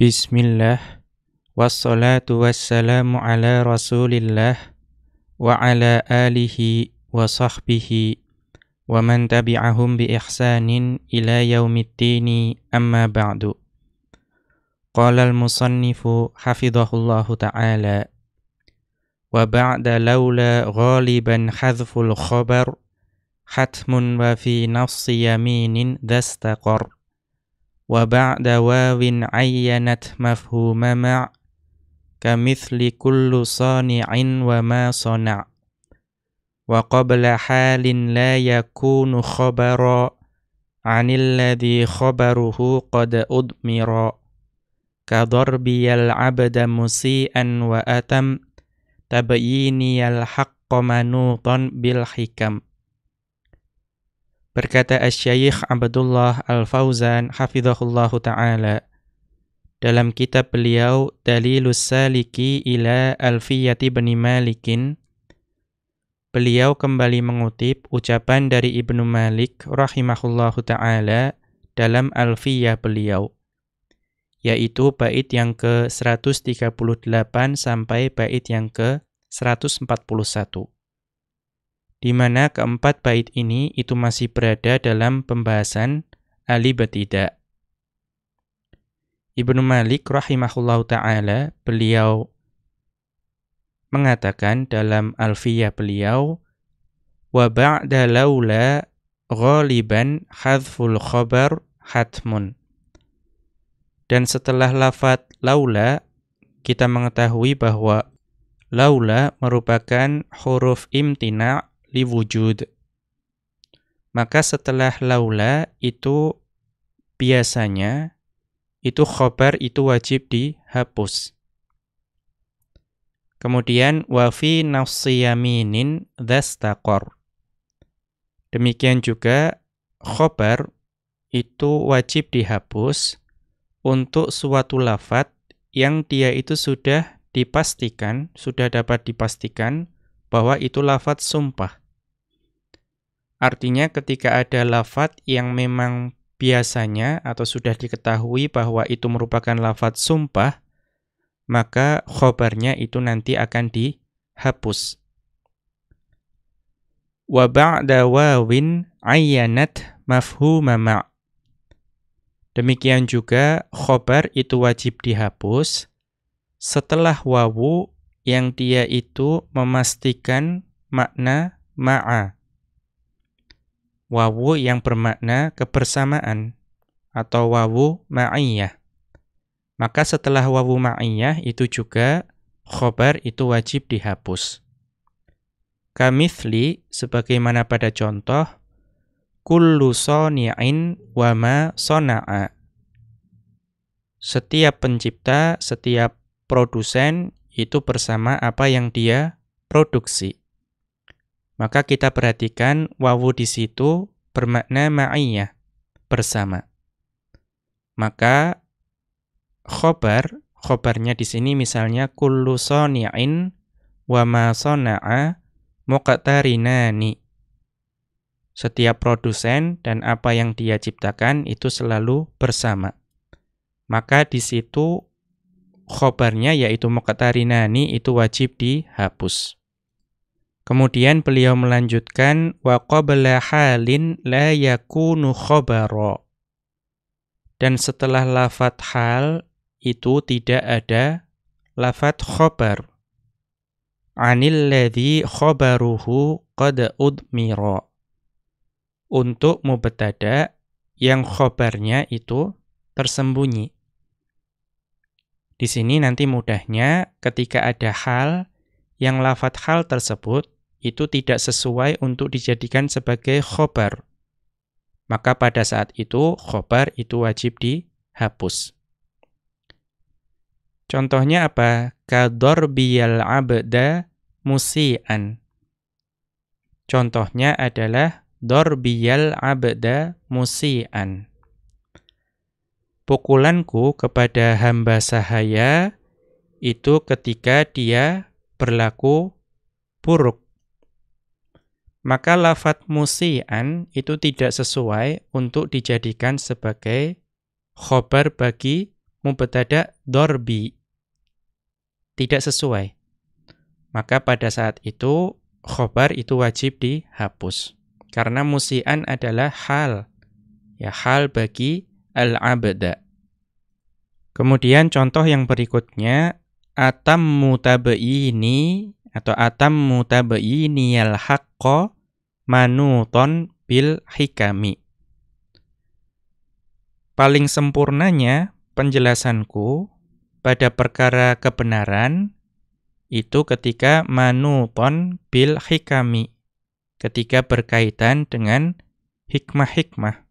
بسم الله والصلاة والسلام على رسول الله وعلى آله وصحبه ومن تبعهم بإحسان إلى يوم الدين أما بعد. قال المصنف حفظه الله تعالى وبعد لولا غالبا حذف الخبر حتم وفي نص يمين ذا استقر. وبعد واو عينت مفهوم مع كمثل كل صانع وما صنع. وقبل حال لا يكون خبرا عن الذي خبره قد أضمر كضربي العبد مسيئا وأتم تبييني الحق منوطا بالحكم. Berkata Asy-Syaikh Abdullah Al-Fauzan hafizahullahu taala dalam kitab beliau Dalilus Saliki ila Alfiyati Bani Malikin beliau kembali mengutip ucapan dari Ibnu Malik rahimahullahu taala dalam Alfiyah beliau yaitu bait yang ke-138 sampai bait yang ke-141 di mana keempat bait ini itu masih berada dalam pembahasan ali batida. Ibnu Malik rahimahullahu taala beliau mengatakan dalam Alfiyah beliau wa ba'da laula ghaliban hadful khabar hatmun. Dan setelah lafat laula kita mengetahui bahwa laula merupakan huruf imtina' liwujud. Maka setelah laula itu biasanya itu khobar itu wajib dihapus. Kemudian wa fi nafsi yaminin dhastaqor. Demikian juga khobar itu wajib dihapus untuk suatu lafat yang dia itu sudah dipastikan, sudah dapat dipastikan bahwa itu lafat sumpah. Artinya ketika ada lafat yang memang biasanya atau sudah diketahui bahwa itu merupakan lafat sumpah, maka khobarnya itu nanti akan dihapus. Wa wawin ayyanat mafhuma ma' Demikian juga khobar itu wajib dihapus setelah wawu yang dia itu memastikan makna ma'a wawu yang bermakna kebersamaan atau wawu ma'iyah. Maka setelah wawu ma'iyah itu juga khobar itu wajib dihapus. Kamithli sebagaimana pada contoh kullu soni'in wa ma sona'a. Setiap pencipta, setiap produsen itu bersama apa yang dia produksi. Maka kita perhatikan wawu di situ bermakna ma'iyah, bersama. Maka khobar, khobarnya di sini misalnya kullu soni'in wa ma sona'a muqtarinani. Setiap produsen dan apa yang dia ciptakan itu selalu bersama. Maka di situ khobarnya yaitu muqtarinani itu wajib dihapus. Kemudian beliau melanjutkan wa qabla halin la yakunu khabara. Dan setelah lafat hal itu tidak ada lafat khabar. Anil ladzi khabaruhu qad udmira. Untuk mubtada yang khabarnya itu tersembunyi. Di sini nanti mudahnya ketika ada hal yang lafat hal tersebut itu tidak sesuai untuk dijadikan sebagai khobar. Maka pada saat itu khobar itu wajib dihapus. Contohnya apa? biyal abda musian. Contohnya adalah biyal abda musian. Pukulanku kepada hamba sahaya itu ketika dia berlaku buruk maka lafat musian itu tidak sesuai untuk dijadikan sebagai khobar bagi mubtada dorbi. Tidak sesuai. Maka pada saat itu khobar itu wajib dihapus. Karena musian adalah hal. Ya hal bagi al-abda. Kemudian contoh yang berikutnya atam mutabaini atau atam mutabaini al haqqo manuton bil hikami. Paling sempurnanya penjelasanku pada perkara kebenaran itu ketika manuton bil hikami. Ketika berkaitan dengan hikmah-hikmah.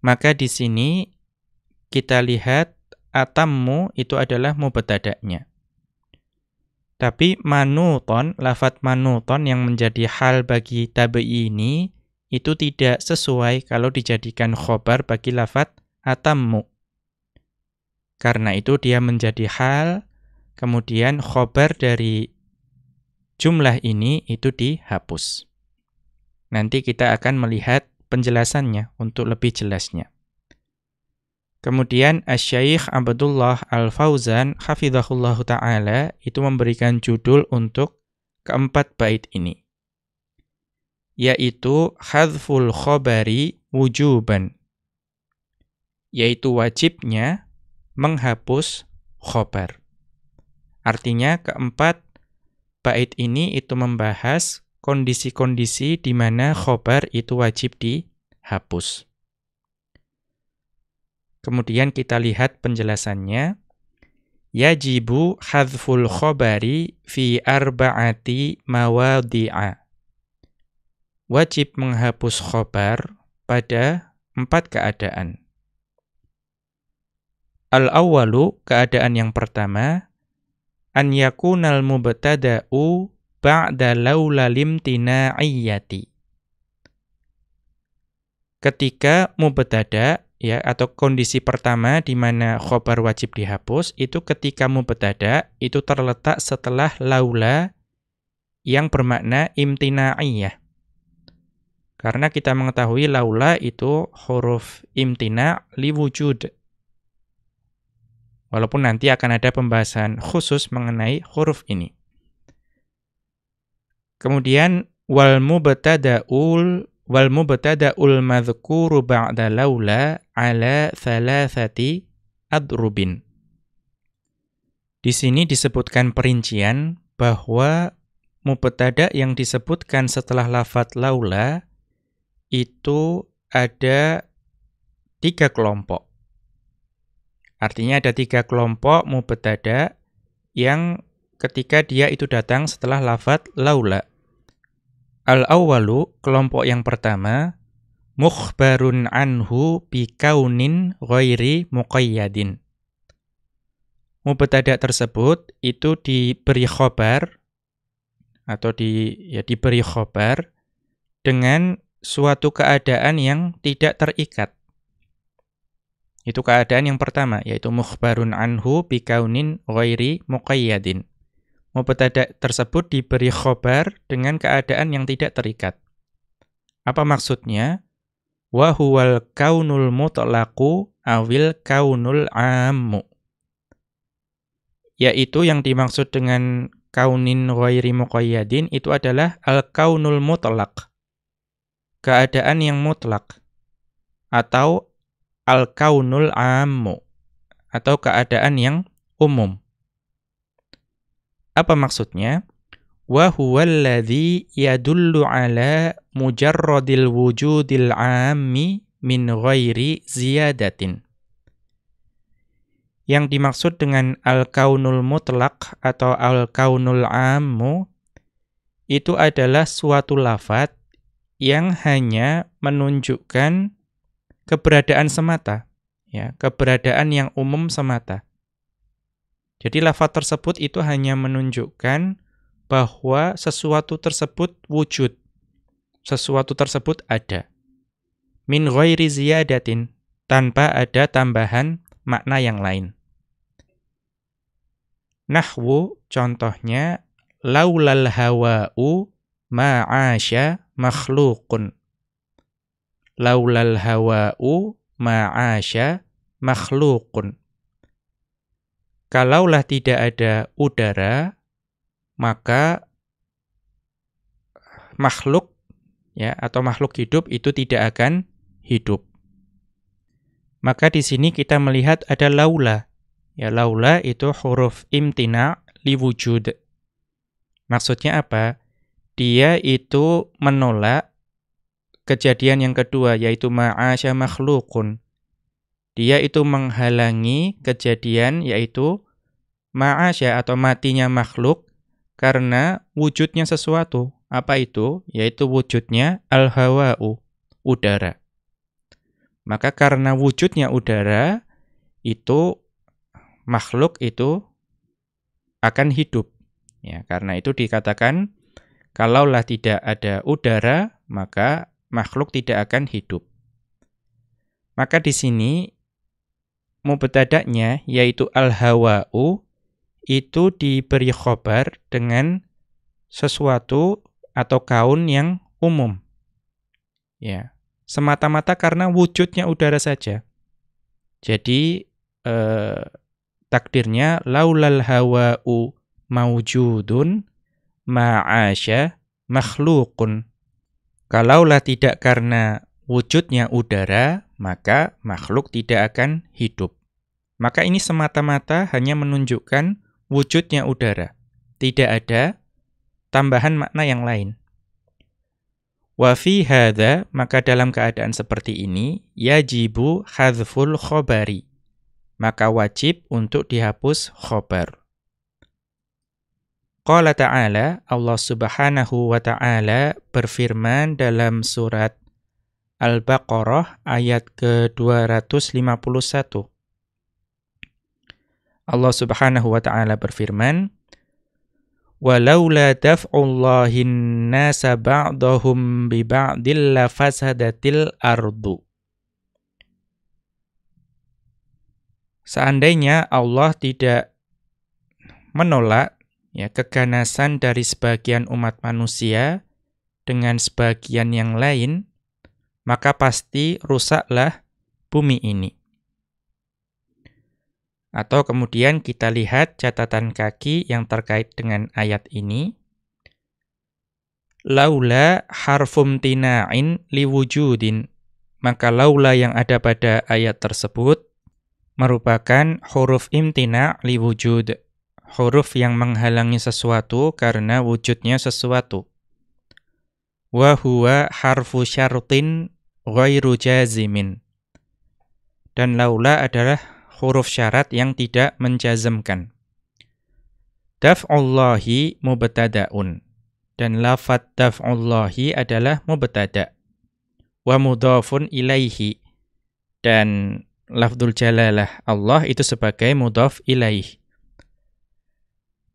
Maka di sini kita lihat atammu itu adalah mubtada'nya. Tapi manuton, lafat manuton yang menjadi hal bagi tabi'i ini, itu tidak sesuai kalau dijadikan khobar bagi lafat atammu. Karena itu dia menjadi hal, kemudian khobar dari jumlah ini itu dihapus. Nanti kita akan melihat penjelasannya untuk lebih jelasnya. Kemudian Asy-Syaikh Abdullah Al-Fauzan hafizahullahu taala itu memberikan judul untuk keempat bait ini yaitu hadzful khabari wujuban yaitu wajibnya menghapus khobar. Artinya keempat bait ini itu membahas kondisi-kondisi di mana khobar itu wajib dihapus. Kemudian kita lihat penjelasannya. Yajibu hadful khobari fi arba'ati mawadi'a. Wajib menghapus khobar pada empat keadaan. Al-awwalu, keadaan yang pertama, an yakunal mubtada'u ba'da laula limtina'iyyati. Ketika mubtada ya atau kondisi pertama di mana khobar wajib dihapus itu ketika mubtada itu terletak setelah laula yang bermakna imtina'iyah. Karena kita mengetahui laula itu huruf imtina' liwujud. Walaupun nanti akan ada pembahasan khusus mengenai huruf ini. Kemudian wal mubtada'ul wal mubtada'ul madhkuru ba'da laula ala thalathati adrubin. Di sini disebutkan perincian bahwa mubtada yang disebutkan setelah lafat laula itu ada tiga kelompok. Artinya ada tiga kelompok mubtada yang ketika dia itu datang setelah lafat laula. Al-awwalu, kelompok yang pertama, mukhbarun anhu bi kaunin ghairi muqayyadin. Mubtada tersebut itu diberi khobar atau di ya diberi khobar dengan suatu keadaan yang tidak terikat. Itu keadaan yang pertama yaitu mukhbarun anhu bi kaunin ghairi muqayyadin mubtada tersebut diberi khobar dengan keadaan yang tidak terikat. Apa maksudnya? Wa huwal kaunul mutlaqu awil kaunul ammu. Yaitu yang dimaksud dengan kaunin ghairi muqayyadin itu adalah al-kaunul mutlaq. Keadaan yang mutlak. Atau al-kaunul ammu. Atau keadaan yang umum. Apa maksudnya? Wa huwallazi yadullu ala mujarradil wujudil ammi min ghairi ziyadatin. Yang dimaksud dengan al-kaunul mutlak atau al-kaunul ammu itu adalah suatu lafat yang hanya menunjukkan keberadaan semata, ya, keberadaan yang umum semata. Jadi lafaz tersebut itu hanya menunjukkan bahwa sesuatu tersebut wujud. Sesuatu tersebut ada. Min ghairi ziyadatin, tanpa ada tambahan makna yang lain. Nahwu contohnya laulal hawa'u ma'asya makhluqun. Laulal hawa'u ma'asya makhlukun. Kalaulah tidak ada udara, maka makhluk ya atau makhluk hidup itu tidak akan hidup. Maka di sini kita melihat ada laula. Ya laula itu huruf imtina liwujud. Maksudnya apa? Dia itu menolak kejadian yang kedua yaitu ma'asya makhlukun dia itu menghalangi kejadian yaitu ma'asya atau matinya makhluk karena wujudnya sesuatu. Apa itu? Yaitu wujudnya al-hawa'u, udara. Maka karena wujudnya udara, itu makhluk itu akan hidup. Ya, karena itu dikatakan kalaulah tidak ada udara, maka makhluk tidak akan hidup. Maka di sini mubtada'nya yaitu al-hawa'u itu diberi khobar dengan sesuatu atau kaun yang umum. Ya, semata-mata karena wujudnya udara saja. Jadi eh, takdirnya laulal hawa'u maujudun ma'asya makhlukun. Kalaulah tidak karena wujudnya udara, maka makhluk tidak akan hidup. Maka ini semata-mata hanya menunjukkan wujudnya udara. Tidak ada tambahan makna yang lain. Wa fi hadha, maka dalam keadaan seperti ini, yajibu hadful khobari. Maka wajib untuk dihapus khobar. Qala ta'ala, Allah subhanahu wa ta'ala berfirman dalam surat Al-Baqarah ayat ke-251. Allah Subhanahu wa taala berfirman, "Walaula daf'ullahin nasa ba'dahum bi ba'dil lafasadatil ardu." Seandainya Allah tidak menolak ya keganasan dari sebagian umat manusia dengan sebagian yang lain, maka pasti rusaklah bumi ini. Atau kemudian kita lihat catatan kaki yang terkait dengan ayat ini. Laula harfum tina'in liwujudin. Maka laula yang ada pada ayat tersebut merupakan huruf imtina' liwujud. Huruf yang menghalangi sesuatu karena wujudnya sesuatu. Wa huwa harfu syartin ghairu jazimin. Dan laula adalah huruf syarat yang tidak menjazmkan. Daf'ullahi mubtada'un. Dan lafat daf'ullahi adalah mubtada' wa mudhafun ilaihi. Dan lafdul jalalah Allah itu sebagai mudhaf ilaih.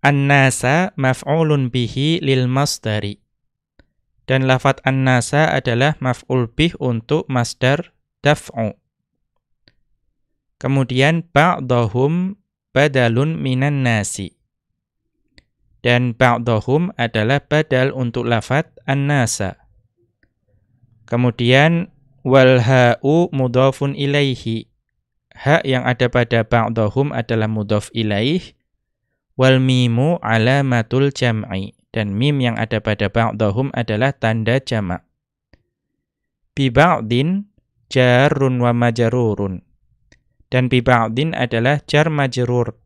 An-nasa maf'ulun bihi lil masdari. Dan lafat an-nasa adalah maf'ul bih untuk masdar daf'u. Kemudian ba'dahum badalun minan nasi. Dan ba'dahum adalah badal untuk lafat an-nasa. Kemudian wal ha'u mudhafun ilaihi. Ha yang ada pada ba'dahum adalah mudhaf ilaih. Wal mimu alamatul jam'i. Dan mim yang ada pada ba'dahum adalah tanda jamak. Bi ba'din jarun wa majarurun. Dan bi ba'din adalah jar majrur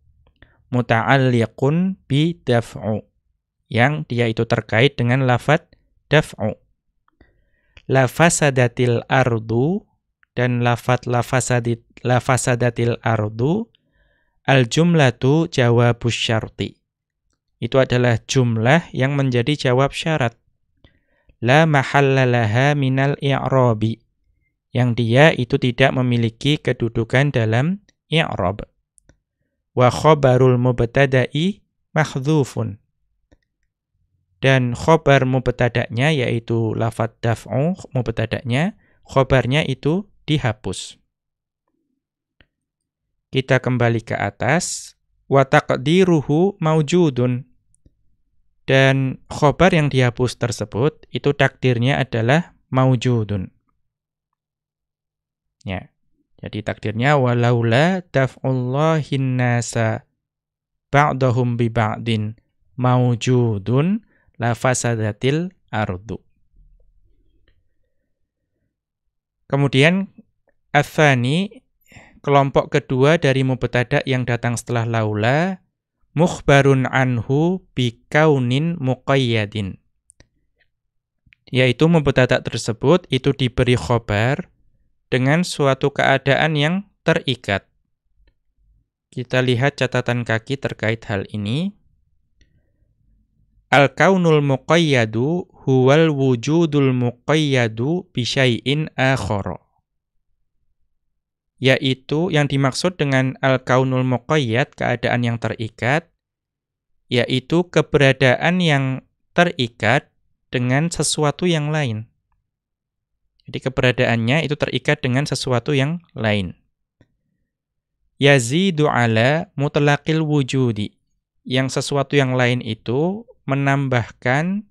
muta'alliqun bi daf'u yang dia itu terkait dengan lafat daf'u. Lafasadatil ardu dan lafat lafasadatil ardu al jumlatu jawabus syarti. Itu adalah jumlah yang menjadi jawab syarat. La mahallalaha minal i'rabi yang dia itu tidak memiliki kedudukan dalam i'rab. Wa khabarul mubtada'i mahdzufun. Dan khobar mubtada'nya yaitu lafat daf'u mubtada'nya, khobarnya itu dihapus. Kita kembali ke atas. Wa taqdiruhu maujudun. Dan khobar yang dihapus tersebut, itu takdirnya adalah maujudun. Ya. Jadi takdirnya walaula daf'ullahin nasa ba'dahum bi ba'din maujudun la fasadatil ardu. Kemudian athani kelompok kedua dari mubtada yang datang setelah laula mukhbarun anhu bi kaunin muqayyadin. Yaitu mubtada tersebut itu diberi khobar dengan suatu keadaan yang terikat. Kita lihat catatan kaki terkait hal ini. Al-kaunul muqayyadu huwal wujudul muqayyadu bisyai'in akhara. Yaitu yang dimaksud dengan al-kaunul muqayyad, keadaan yang terikat, yaitu keberadaan yang terikat dengan sesuatu yang lain. Jadi keberadaannya itu terikat dengan sesuatu yang lain. Yazidu ala mutlaqil wujudi. Yang sesuatu yang lain itu menambahkan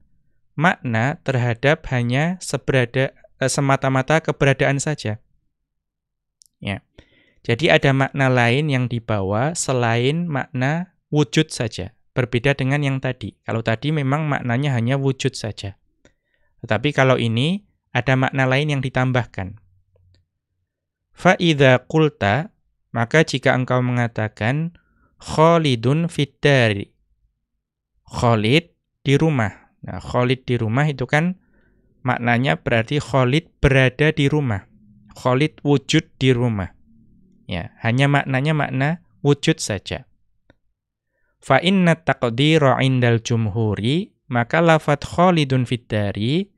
makna terhadap hanya eh, semata-mata keberadaan saja. Ya. Jadi ada makna lain yang dibawa selain makna wujud saja. Berbeda dengan yang tadi. Kalau tadi memang maknanya hanya wujud saja. Tetapi kalau ini ada makna lain yang ditambahkan. Fa'idha kulta, maka jika engkau mengatakan Khalidun fiddari. Khalid di rumah. Nah, Khalid di rumah itu kan maknanya berarti Khalid berada di rumah. Khalid wujud di rumah. Ya, hanya maknanya makna wujud saja. Fa inna taqdira indal jumhuri, maka lafat Khalidun fiddari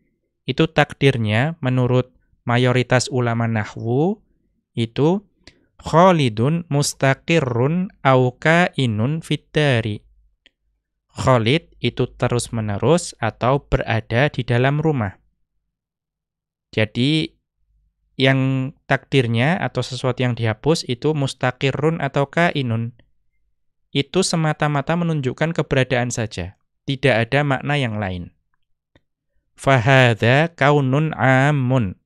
itu takdirnya menurut mayoritas ulama nahwu itu Khalidun mustaqirrun auka inun fiddari. Khalid itu terus-menerus atau berada di dalam rumah. Jadi yang takdirnya atau sesuatu yang dihapus itu mustaqirrun atau kainun. Itu semata-mata menunjukkan keberadaan saja, tidak ada makna yang lain. Fahada kaunun amun.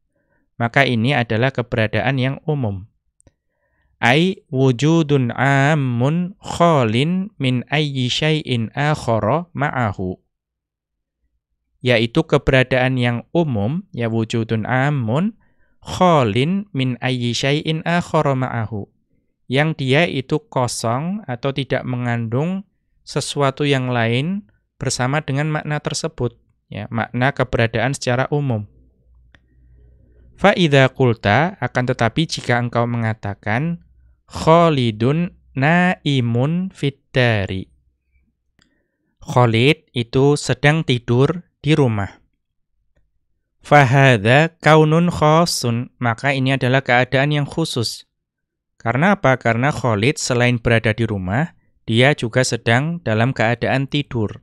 Maka ini adalah keberadaan yang umum ai wujudun ammun khalin min ayyi syai'in akhara ma'ahu yaitu keberadaan yang umum ya wujudun amun khalin min ayyi syai'in akhara ma'ahu yang dia itu kosong atau tidak mengandung sesuatu yang lain bersama dengan makna tersebut ya makna keberadaan secara umum fa idza akan tetapi jika engkau mengatakan Khalidun naimun fiddari. Khalid itu sedang tidur di rumah. Fahada kaunun khosun, maka ini adalah keadaan yang khusus. Karena apa? Karena Khalid selain berada di rumah, dia juga sedang dalam keadaan tidur.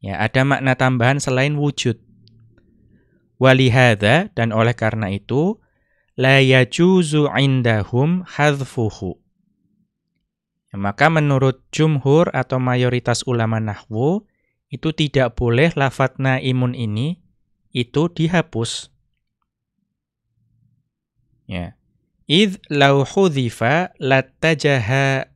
Ya, ada makna tambahan selain wujud. Walihada, dan oleh karena itu, la yajuzu indahum hadfuhu. Ya, maka menurut jumhur atau mayoritas ulama nahwu, itu tidak boleh lafat naimun ini itu dihapus. Ya. Idh lau hudhifa lattajaha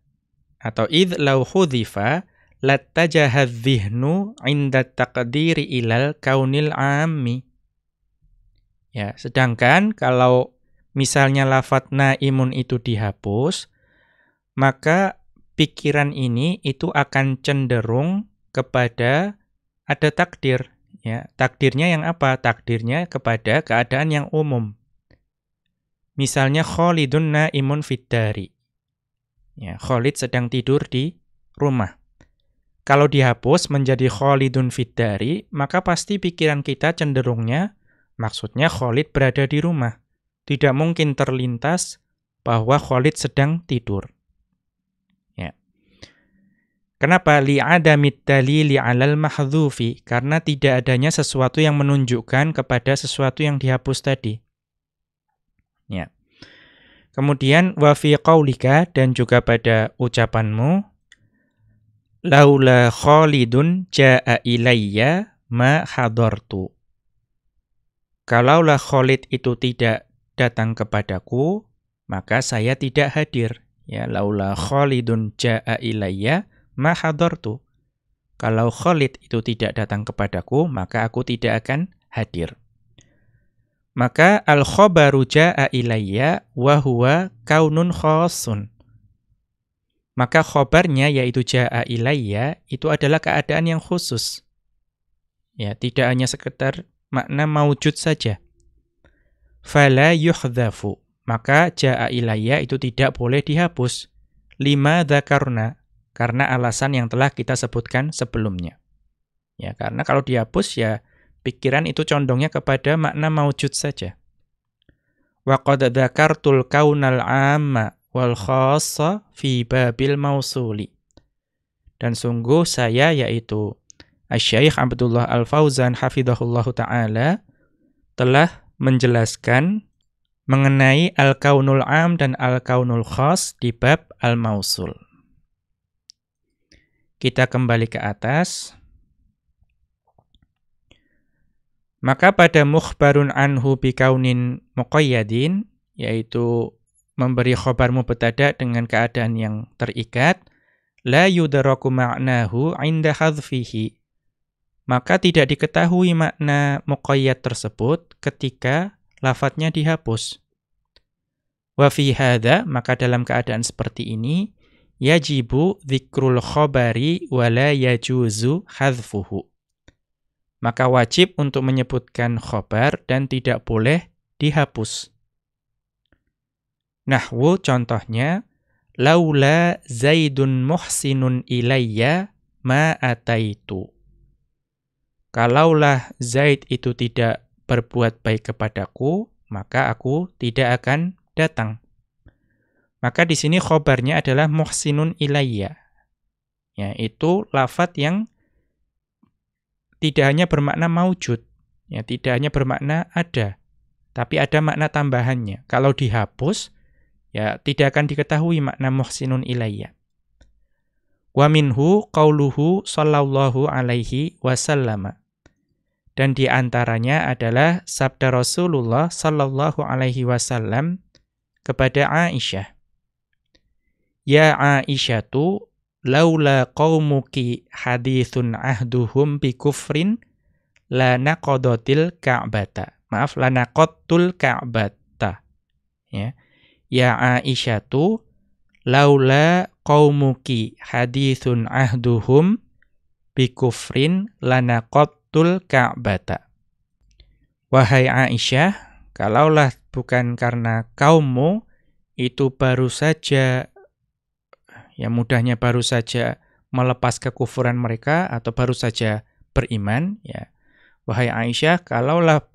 atau idh lau hudhifa lattajaha dhihnu inda taqdiri ilal kaunil ammi. Ya, sedangkan kalau misalnya lafat naimun itu dihapus, maka pikiran ini itu akan cenderung kepada ada takdir. Ya, takdirnya yang apa? Takdirnya kepada keadaan yang umum. Misalnya Khalidun naimun fiddari. Ya, Khalid sedang tidur di rumah. Kalau dihapus menjadi Khalidun fiddari, maka pasti pikiran kita cenderungnya maksudnya Khalid berada di rumah tidak mungkin terlintas bahwa Khalid sedang tidur. Kenapa li'adamit dalili 'alal mahdhufi? Karena tidak adanya sesuatu yang menunjukkan kepada sesuatu yang dihapus tadi. Ya. Kemudian wa fi dan juga pada ucapanmu laula Khalidun jaa ilayya ma hadartu. Kalaulah Khalid itu tidak datang kepadaku, maka saya tidak hadir. Ya, laula Khalidun jaa ilayya ma hadartu. Kalau Khalid itu tidak datang kepadaku, maka aku tidak akan hadir. Maka al-khabaru jaa ilayya wa huwa kaunun khassun. Maka khobarnya yaitu jaa ilayya itu adalah keadaan yang khusus. Ya, tidak hanya sekedar makna maujud saja. Fala yuhdhafu. Maka jaa ilayya itu tidak boleh dihapus. Lima dzakarna karena alasan yang telah kita sebutkan sebelumnya. Ya, karena kalau dihapus ya pikiran itu condongnya kepada makna maujud saja. Wa qad dzakartul kaunal amma wal khassa fi babil mausuli. Dan sungguh saya yaitu Asy-Syaikh Abdullah Al-Fauzan hafizahullahu taala telah menjelaskan mengenai al-kaunul am dan al-kaunul khas di bab al-mausul. Kita kembali ke atas. Maka pada mukhbarun anhu bikaunin muqayyadin, yaitu memberi khobar mubtada dengan keadaan yang terikat, la yudaraku ma'nahu inda hadfihi. Maka tidak diketahui makna muqayyad tersebut ketika lafadznya dihapus. Wa fi maka dalam keadaan seperti ini, yajibu dzikrul khobari wala yajuzu hadfuhu maka wajib untuk menyebutkan khobar dan tidak boleh dihapus. Nahwu contohnya, laula zaidun muhsinun ilayya ma ataitu. Kalaulah Zaid itu tidak berbuat baik kepadaku, maka aku tidak akan datang. Maka di sini khobarnya adalah muhsinun ilayya. Ya, itu lafat yang tidak hanya bermakna maujud, ya tidak hanya bermakna ada, tapi ada makna tambahannya. Kalau dihapus, ya tidak akan diketahui makna muhsinun ilayya. Wa minhu qauluhu sallallahu alaihi wasallam. Dan di antaranya adalah sabda Rasulullah sallallahu alaihi wasallam kepada Aisyah. Ya Aisyatu laula qaumuki hadithun ahduhum bi kufrin la naqadatil ka'bata. Maaf, la naqattul ka'bata. Ya. Ya Aisyatu laula qaumuki hadithun ahduhum bi kufrin la naqattul ka'bata. Wahai Aisyah, kalaulah bukan karena kaummu itu baru saja ya mudahnya baru saja melepas kekufuran mereka atau baru saja beriman ya. Wahai Aisyah kalaulah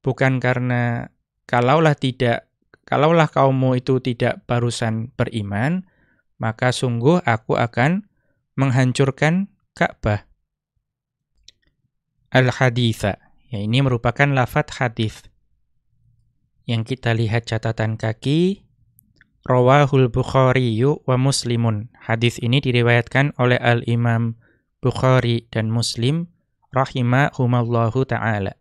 bukan karena kalaulah tidak kalaulah kaummu itu tidak barusan beriman maka sungguh aku akan menghancurkan Ka'bah. Al-haditha ya ini merupakan lafat hadis yang kita lihat catatan kaki Rawahul Bukhari wa Muslimun. Hadis ini diriwayatkan oleh Al-Imam Bukhari dan Muslim rahimahumallahu taala.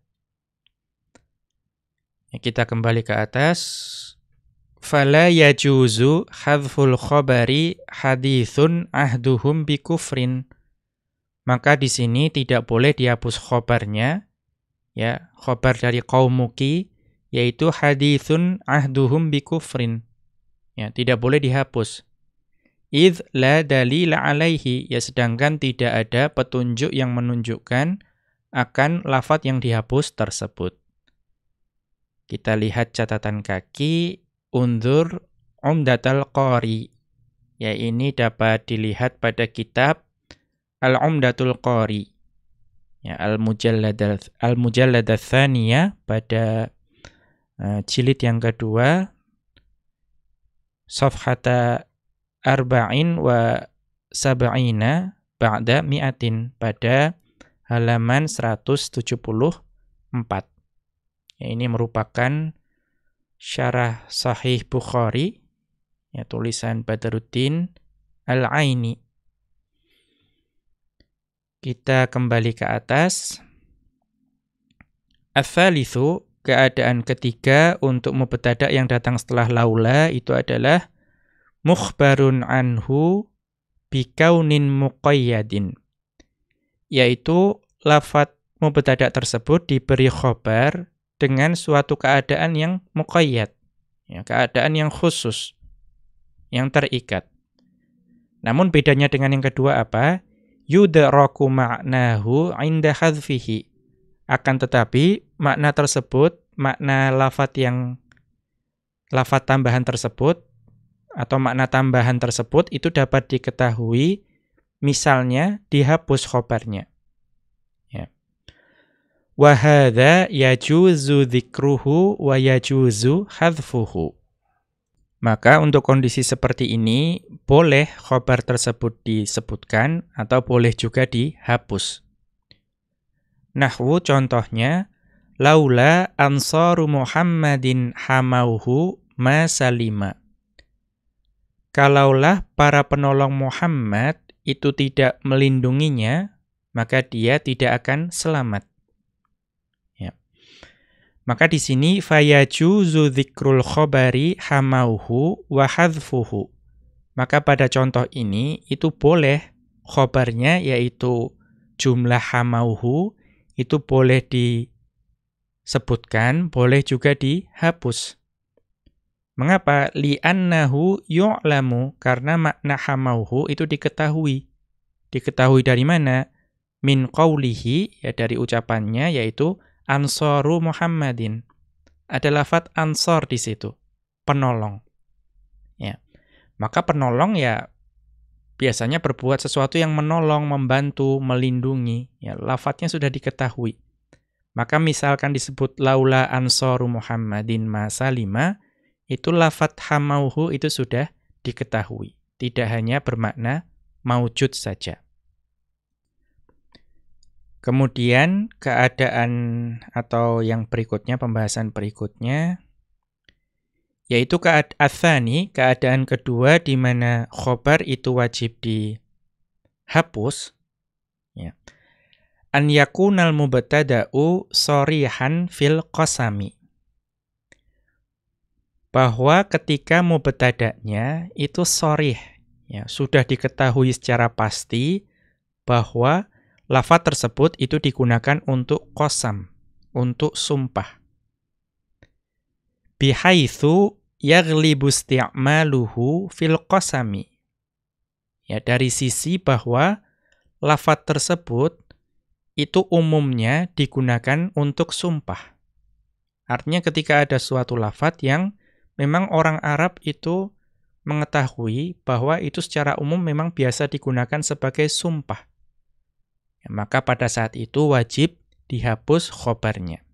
Ya, kita kembali ke atas. Fala yajuzu hadful khabari hadithun ahduhum bikufrin. Maka di sini tidak boleh dihapus khobarnya, ya, khobar dari kaum muki, yaitu hadithun ahduhum bikufrin Ya, tidak boleh dihapus. Id la dalila alaihi, ya sedangkan tidak ada petunjuk yang menunjukkan akan lafat yang dihapus tersebut. Kita lihat catatan kaki, undur Umdatul Qari. Ya, ini dapat dilihat pada kitab Al-Umdatul Qari. Ya, Al-Mujalladah Al-Mujalladah pada uh, jilid yang kedua safhata arba'in wa sab'ina ba'da mi'atin pada halaman 174. Ya, ini merupakan syarah sahih Bukhari, ya, tulisan Badruddin Al-Aini. Kita kembali ke atas. Al-thalithu keadaan ketiga untuk mubtada yang datang setelah laula itu adalah mukhbarun anhu bikaunin muqayyadin. Yaitu lafat mubtada tersebut diberi khobar dengan suatu keadaan yang muqayyad. Ya, keadaan yang khusus, yang terikat. Namun bedanya dengan yang kedua apa? Yudraku ma'nahu inda hadfihi. Akan tetapi makna tersebut, makna lafat yang lafat tambahan tersebut atau makna tambahan tersebut itu dapat diketahui misalnya dihapus khobarnya. Ya. Wa hadza yajuzu dzikruhu wa yajuzu hadfuhu. Maka untuk kondisi seperti ini boleh khobar tersebut disebutkan atau boleh juga dihapus. Nahwu contohnya laula ansaru Muhammadin hamauhu ma salima. Kalaulah para penolong Muhammad itu tidak melindunginya, maka dia tidak akan selamat. Ya. Maka di sini fayajuzu dzikrul khabari hamauhu wa hadfuhu. Maka pada contoh ini itu boleh khobarnya yaitu jumlah hamauhu itu boleh disebutkan, boleh juga dihapus. Mengapa? Li'annahu yu'lamu, karena makna hamauhu itu diketahui. Diketahui dari mana? Min qawlihi, ya dari ucapannya, yaitu ansaru Muhammadin. Ada lafat ansor di situ, penolong. Ya. Maka penolong ya biasanya berbuat sesuatu yang menolong, membantu, melindungi. Ya, lafadznya sudah diketahui. Maka misalkan disebut laula ansoru Muhammadin masalima, itu lafadz hamauhu itu sudah diketahui. Tidak hanya bermakna maujud saja. Kemudian keadaan atau yang berikutnya, pembahasan berikutnya, yaitu keadaan keadaan kedua di mana khobar itu wajib dihapus. Ya. An yakunal mubtada'u sorihan fil qasami. Bahwa ketika mubtada'nya itu sorih, ya, sudah diketahui secara pasti bahwa lafaz tersebut itu digunakan untuk kosam, untuk sumpah. Bihaitsu yaghlibu isti'maluhu fil qasami. Ya, dari sisi bahwa lafat tersebut itu umumnya digunakan untuk sumpah. Artinya ketika ada suatu lafat yang memang orang Arab itu mengetahui bahwa itu secara umum memang biasa digunakan sebagai sumpah. Ya, maka pada saat itu wajib dihapus khobarnya.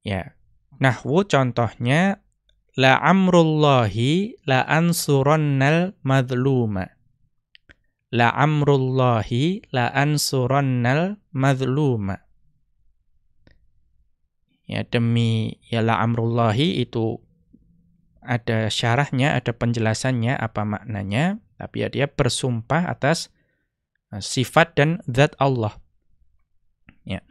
Ya, Nahwu contohnya la amrullahi la ansurannal madluma. La amrullahi la ansurannal madluma. Ya demi ya la amrullahi itu ada syarahnya, ada penjelasannya apa maknanya, tapi ya dia bersumpah atas uh, sifat dan zat Allah. Ya.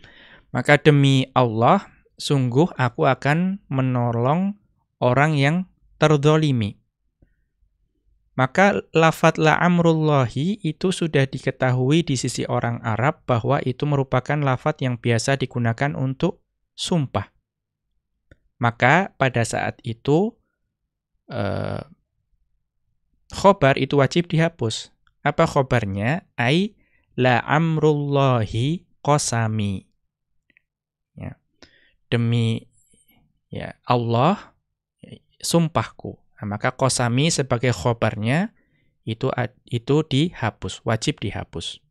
Maka demi Allah sungguh aku akan menolong orang yang terdolimi. Maka lafat la'amrullahi itu sudah diketahui di sisi orang Arab bahwa itu merupakan lafat yang biasa digunakan untuk sumpah. Maka pada saat itu eh, khobar itu wajib dihapus. Apa khobarnya? Ai la'amrullahi qasami demi ya Allah sumpahku. Nah, maka kosami sebagai khobarnya itu itu dihapus, wajib dihapus.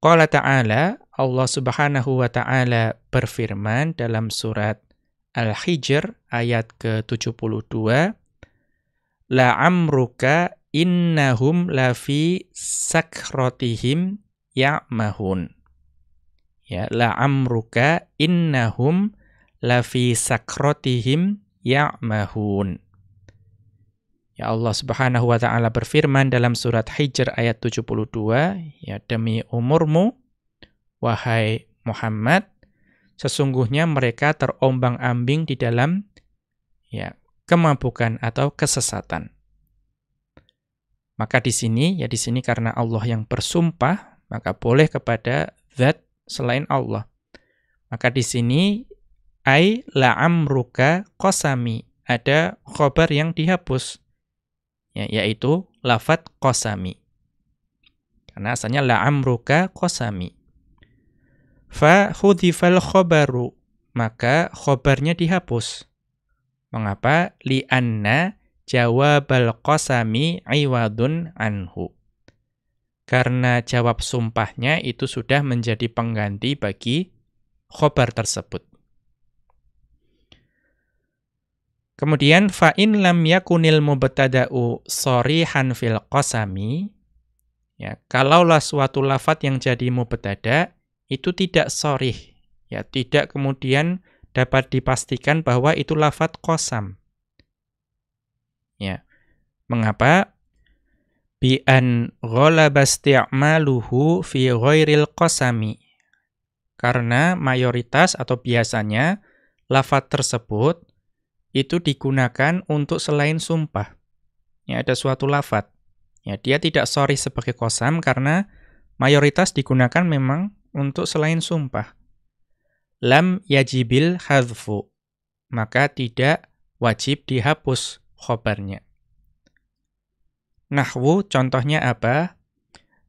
Qala ta'ala, Allah Subhanahu wa taala berfirman dalam surat Al-Hijr ayat ke-72, La amruka innahum lafi sakrotihim ya'mahun ya la amruka innahum lafi sakrotihim ya'mahun Ya Allah Subhanahu wa taala berfirman dalam surat Hijr ayat 72 ya demi umurmu wahai Muhammad sesungguhnya mereka terombang-ambing di dalam ya kemabukan atau kesesatan. Maka di sini ya di sini karena Allah yang bersumpah, maka boleh kepada zat selain Allah. Maka di sini ai la'amruka qasami ada khobar yang dihapus ya, yaitu lafat qasami. Karena asalnya la'amruka qasami. Fa hudhifal khobaru maka khobarnya dihapus. Mengapa? Li'anna jawabal qasami iwadun anhu. Karena jawab sumpahnya itu sudah menjadi pengganti bagi khobar tersebut. Kemudian fa'in lam yakunil mubtada'u sorihan fil qasami ya kalaulah suatu lafat yang jadi mubtada itu tidak sorih ya tidak kemudian dapat dipastikan bahwa itu lafat qasam Ya. Mengapa? Bi an ghalaba isti'maluhu fi ghairil qasami. Karena mayoritas atau biasanya lafaz tersebut itu digunakan untuk selain sumpah. Ya, ada suatu lafaz. Ya, dia tidak sorry sebagai kosam karena mayoritas digunakan memang untuk selain sumpah. Lam yajibil hadfu. Maka tidak wajib dihapus khobarnya. Nahwu contohnya apa?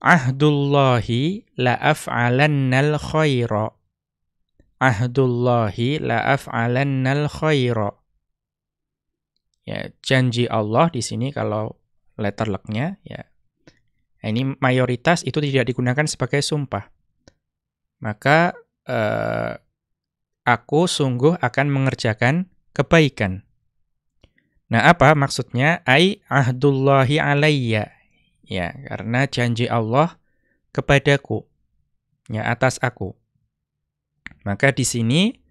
Ahdullahi la af'alannal khaira. Ahdullahi la af'alannal khaira. Ya, janji Allah di sini kalau letter luck-nya ya. Ini mayoritas itu tidak digunakan sebagai sumpah. Maka eh, aku sungguh akan mengerjakan kebaikan. Nah, apa maksudnya? Ai ahdullahi alayya. Ya, karena janji Allah kepadaku. Ya, atas aku. Maka di sini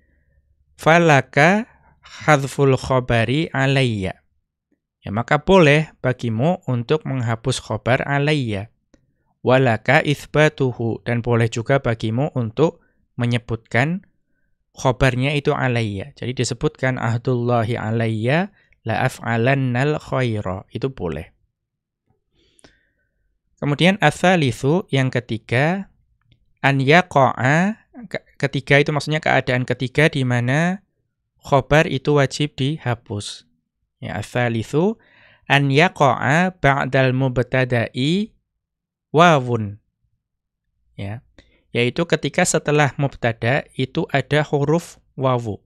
falaka hadful khabari alayya. Ya, maka boleh bagimu untuk menghapus khobar alayya. Walaka ithbatuhu. Dan boleh juga bagimu untuk menyebutkan khobarnya itu alayya. Jadi disebutkan ahdullahi alayya la af'alannal khaira. Itu boleh. Kemudian atsalitsu yang ketiga an yaqa'a ketiga itu maksudnya keadaan ketiga di mana khobar itu wajib dihapus. Ya atsalitsu an yaqa'a ba'dal mubtada'i wawun. Ya. Yaitu ketika setelah mubtada itu ada huruf wawu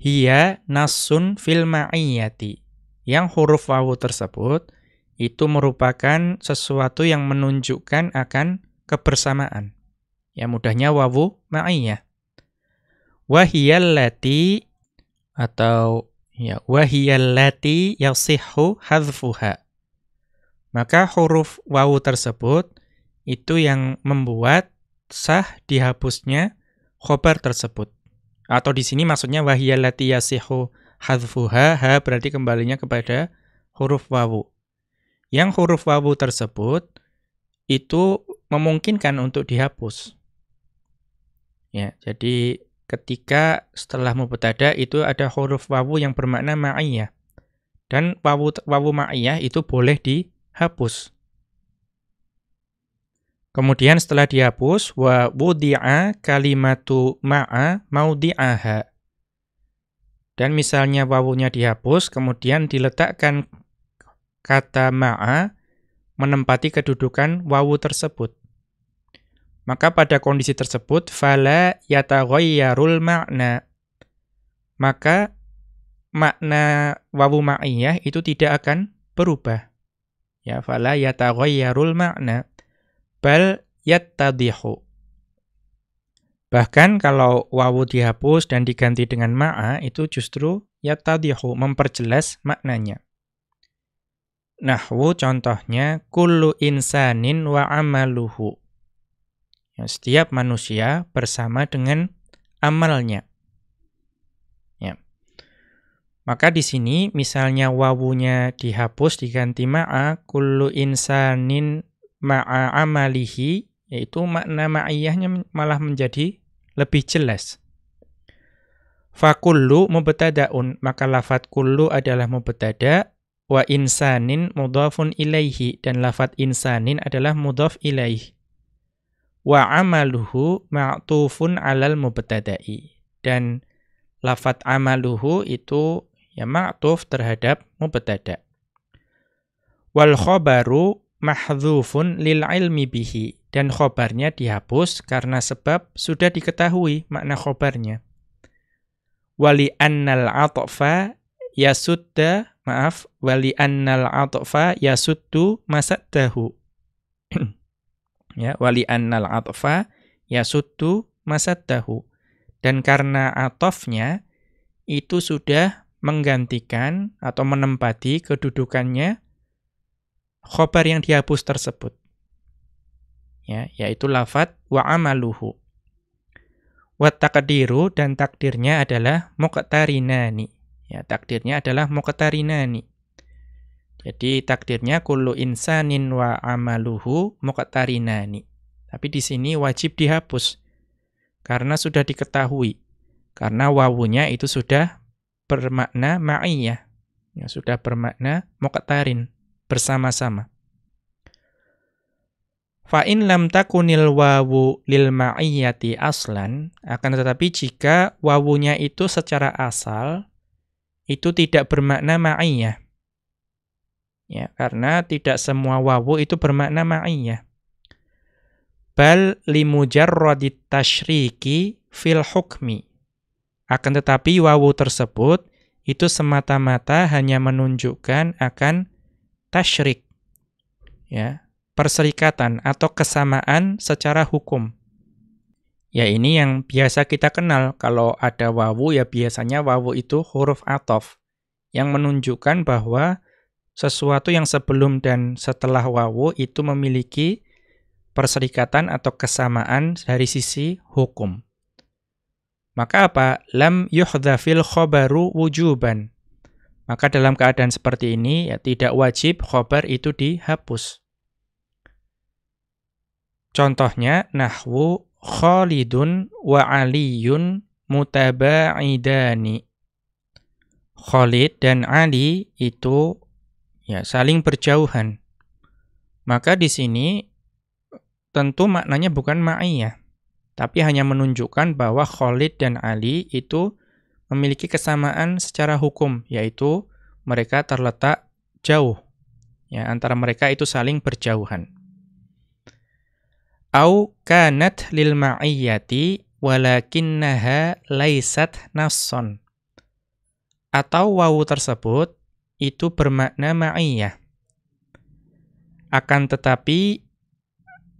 hiya nasun fil ma'iyyati. Yang huruf wawu tersebut itu merupakan sesuatu yang menunjukkan akan kebersamaan. Ya mudahnya wawu ma'iyyah. Wahiyallati atau ya wahiyallati yasihhu hadfuha. Maka huruf wawu tersebut itu yang membuat sah dihapusnya khobar tersebut. Atau di sini maksudnya wahiyallati yasihu hadfuha, ha berarti kembalinya kepada huruf wawu. Yang huruf wawu tersebut itu memungkinkan untuk dihapus. Ya, jadi ketika setelah mubtada itu ada huruf wawu yang bermakna ma'iyah. Dan wawu wawu ma'iyah itu boleh dihapus. Kemudian setelah dihapus wa wudi'a kalimatu ma'a maudi'aha. Dan misalnya wawunya dihapus kemudian diletakkan kata ma'a menempati kedudukan wawu tersebut. Maka pada kondisi tersebut fala yataghayyarul ma'na. Maka makna wawu ma'iyah itu tidak akan berubah. Ya fala yataghayyarul ma'na bal yattadihu. Bahkan kalau wawu dihapus dan diganti dengan ma'a, itu justru yattadihu, memperjelas maknanya. Nahwu contohnya, kullu insanin wa amaluhu. Ya, setiap manusia bersama dengan amalnya. Ya. Maka di sini misalnya wawunya dihapus diganti ma'a, kullu insanin ma'a amalihi yaitu makna ma'iyahnya malah menjadi lebih jelas Fakullu mubtada'un, maka lafat kullu adalah mubtada' wa insanin mudhafun ilaihi dan lafat insanin adalah mudhaf ilaih. Wa amaluhu ma'tufun 'alal mubtada'i. Dan lafat amaluhu itu ya ma'tuf terhadap mubtada'. Wal khabaru mahdzufun lil ilmi bihi. Dan khobarnya dihapus karena sebab sudah diketahui makna khobarnya. Wali annal atfa yasudda maaf wali annal atfa yasuddu masaddahu. Ya wali annal atfa yasuddu masaddahu. Dan karena atofnya itu sudah menggantikan atau menempati kedudukannya khobar yang dihapus tersebut ya yaitu lafat wa amaluhu Wat takdiru dan takdirnya adalah muqtarinani. Ya, takdirnya adalah muqtarinani. Jadi takdirnya kullu insanin wa amaluhu muqtarinani. Tapi di sini wajib dihapus karena sudah diketahui. Karena wawunya itu sudah bermakna ma'iyah. Ya, sudah bermakna muqtarin bersama-sama. Fa in lam takunil wawu lil ma'iyyati aslan, akan tetapi jika wawunya itu secara asal itu tidak bermakna ma'iyyah. Ya, karena tidak semua wawu itu bermakna ma'iyyah. Bal limujarradit tasyriki fil hukmi. Akan tetapi wawu tersebut itu semata-mata hanya menunjukkan akan tasyrik. Ya, perserikatan atau kesamaan secara hukum. Ya ini yang biasa kita kenal. Kalau ada wawu ya biasanya wawu itu huruf atof. Yang menunjukkan bahwa sesuatu yang sebelum dan setelah wawu itu memiliki perserikatan atau kesamaan dari sisi hukum. Maka apa? Lam yuhdhafil khobaru wujuban. Maka dalam keadaan seperti ini ya tidak wajib khobar itu dihapus. Contohnya nahwu Khalidun wa Aliyun mutaba'idani. Khalid dan Ali itu ya saling berjauhan. Maka di sini tentu maknanya bukan ma'iyah, tapi hanya menunjukkan bahwa Khalid dan Ali itu memiliki kesamaan secara hukum, yaitu mereka terletak jauh. Ya, antara mereka itu saling berjauhan au kanat lil ma'iyyati walakinnaha laisat nasson. Atau wawu tersebut itu bermakna ma'iyyah. Akan tetapi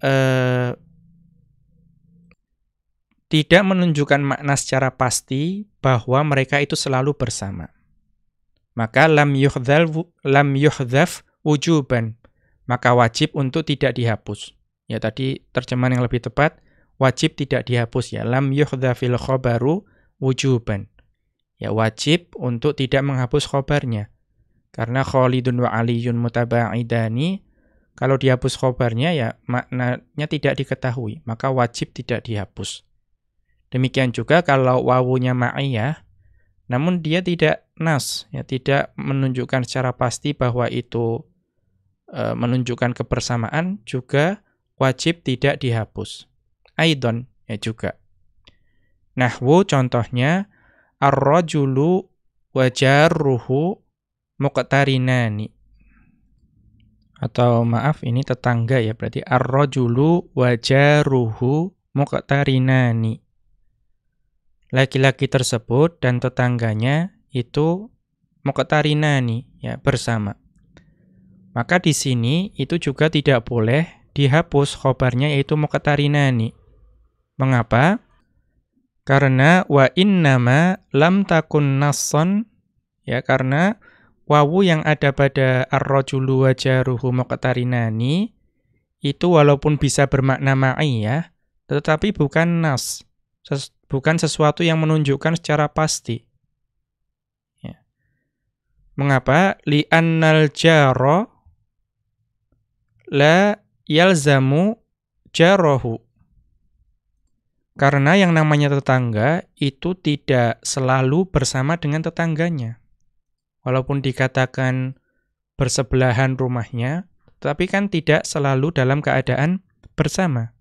eh, tidak menunjukkan makna secara pasti bahwa mereka itu selalu bersama. Maka lam yuhdhal lam yuhdhaf wujuban, maka wajib untuk tidak dihapus. Ya tadi terjemahan yang lebih tepat wajib tidak dihapus ya. Lam yuhdhafil khobaru wujuban. Ya wajib untuk tidak menghapus khobarnya. Karena Khalidun wa Aliyun mutaba'idani kalau dihapus khobarnya ya maknanya tidak diketahui, maka wajib tidak dihapus. Demikian juga kalau wawunya ma'iyah, namun dia tidak nas, ya tidak menunjukkan secara pasti bahwa itu e, menunjukkan kebersamaan, juga wajib tidak dihapus. Aidon ya juga. Nahwu contohnya ar-rajulu wa jarruhu muqtarinani. Atau maaf ini tetangga ya berarti ar-rajulu wa jarruhu muqtarinani. Laki-laki tersebut dan tetangganya itu muqtarinani ya bersama. Maka di sini itu juga tidak boleh dihapus khobarnya yaitu muqtarinani. Mengapa? Karena wa innama lam takun nasson ya karena wawu yang ada pada ar-rajulu wa jaruhu muqtarinani itu walaupun bisa bermakna ma'iyah tetapi bukan nas. Bukan sesuatu yang menunjukkan secara pasti. Ya. Mengapa? Li'annal jaro la yalzamu jarohu. Karena yang namanya tetangga itu tidak selalu bersama dengan tetangganya. Walaupun dikatakan bersebelahan rumahnya, tapi kan tidak selalu dalam keadaan bersama.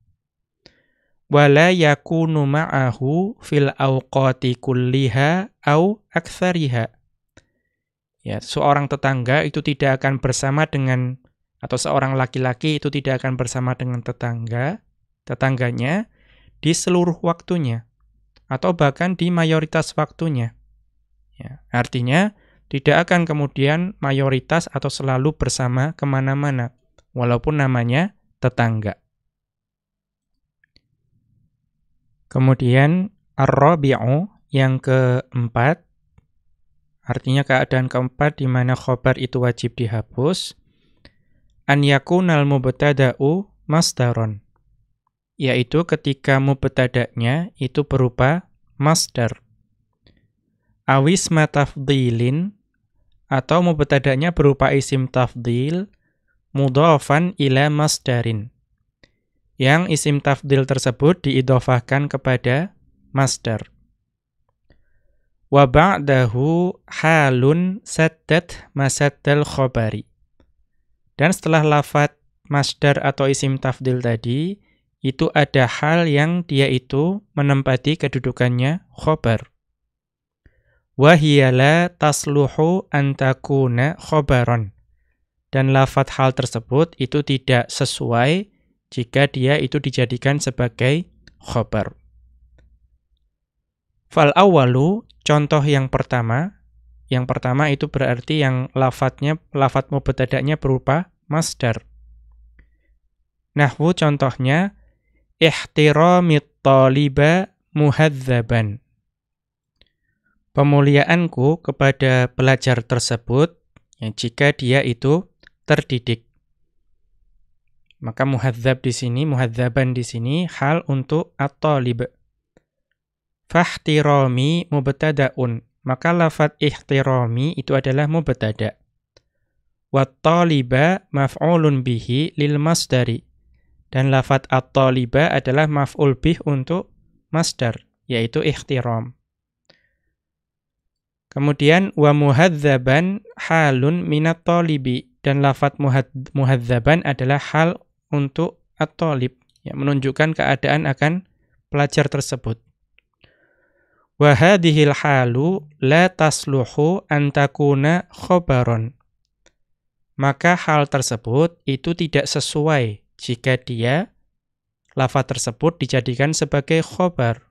Wala yakunu ma'ahu fil awqati kulliha au aktsariha. Ya, seorang tetangga itu tidak akan bersama dengan atau seorang laki-laki itu tidak akan bersama dengan tetangga, tetangganya di seluruh waktunya atau bahkan di mayoritas waktunya. Ya, artinya tidak akan kemudian mayoritas atau selalu bersama ke mana-mana, walaupun namanya tetangga. Kemudian ar-rabi'u yang keempat, artinya keadaan keempat di mana khobar itu wajib dihapus, an yakunal mubtada'u masdaron yaitu ketika mubtada'nya itu berupa masdar. Awis matafdilin atau mubtada'nya berupa isim tafdil mudhafan ila masdarin. Yang isim tafdil tersebut diidhofahkan kepada masdar. Wa ba'dahu halun saddat masaddal khobari. Dan setelah lafat masdar atau isim tafdil tadi, itu ada hal yang dia itu menempati kedudukannya khobar. Wahiyala tasluhu antakuna khobaron. Dan lafat hal tersebut itu tidak sesuai jika dia itu dijadikan sebagai khobar. Fal awalu, contoh yang pertama, yang pertama itu berarti yang lafatnya, lafat mubtada'nya berupa masdar. Nahwu contohnya, ihtiramit taliba muhadzaban. Pemuliaanku kepada pelajar tersebut ya, jika dia itu terdidik. Maka muhadzab di sini, muhadzaban di sini hal untuk at-talib. Fahtirami mubtada'un. Maka lafat ihtirami itu adalah mubtada'. Wat-taliba maf'ulun bihi lil masdari. Dan lafat at-taliba adalah maf'ul bih untuk masdar, yaitu ikhtiram. Kemudian wa muhadzaban halun minat talibi dan lafat muhadzaban adalah hal untuk at-talib yang menunjukkan keadaan akan pelajar tersebut. Wa hadhil halu la tasluhu an takuna khabaron. Maka hal tersebut itu tidak sesuai jika dia lafaz tersebut dijadikan sebagai khobar.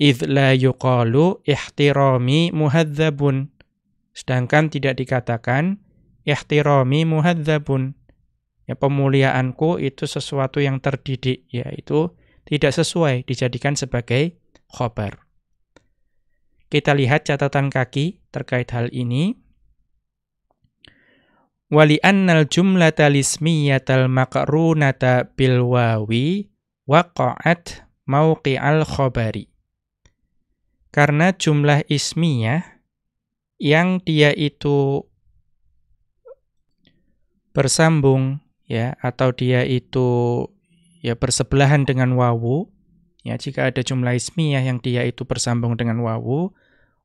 Idh la yuqalu ihtirami muhadzabun. Sedangkan tidak dikatakan ihtirami muhadzabun. Ya, pemuliaanku itu sesuatu yang terdidik, yaitu tidak sesuai dijadikan sebagai khobar. Kita lihat catatan kaki terkait hal ini. Wali annal jumlata lismiyatal maqrunata bil wawi waqa'at mauqi'al khabari. Karena jumlah ismiyah yang dia itu bersambung ya atau dia itu ya bersebelahan dengan wawu ya jika ada jumlah ismiyah yang dia itu bersambung dengan wawu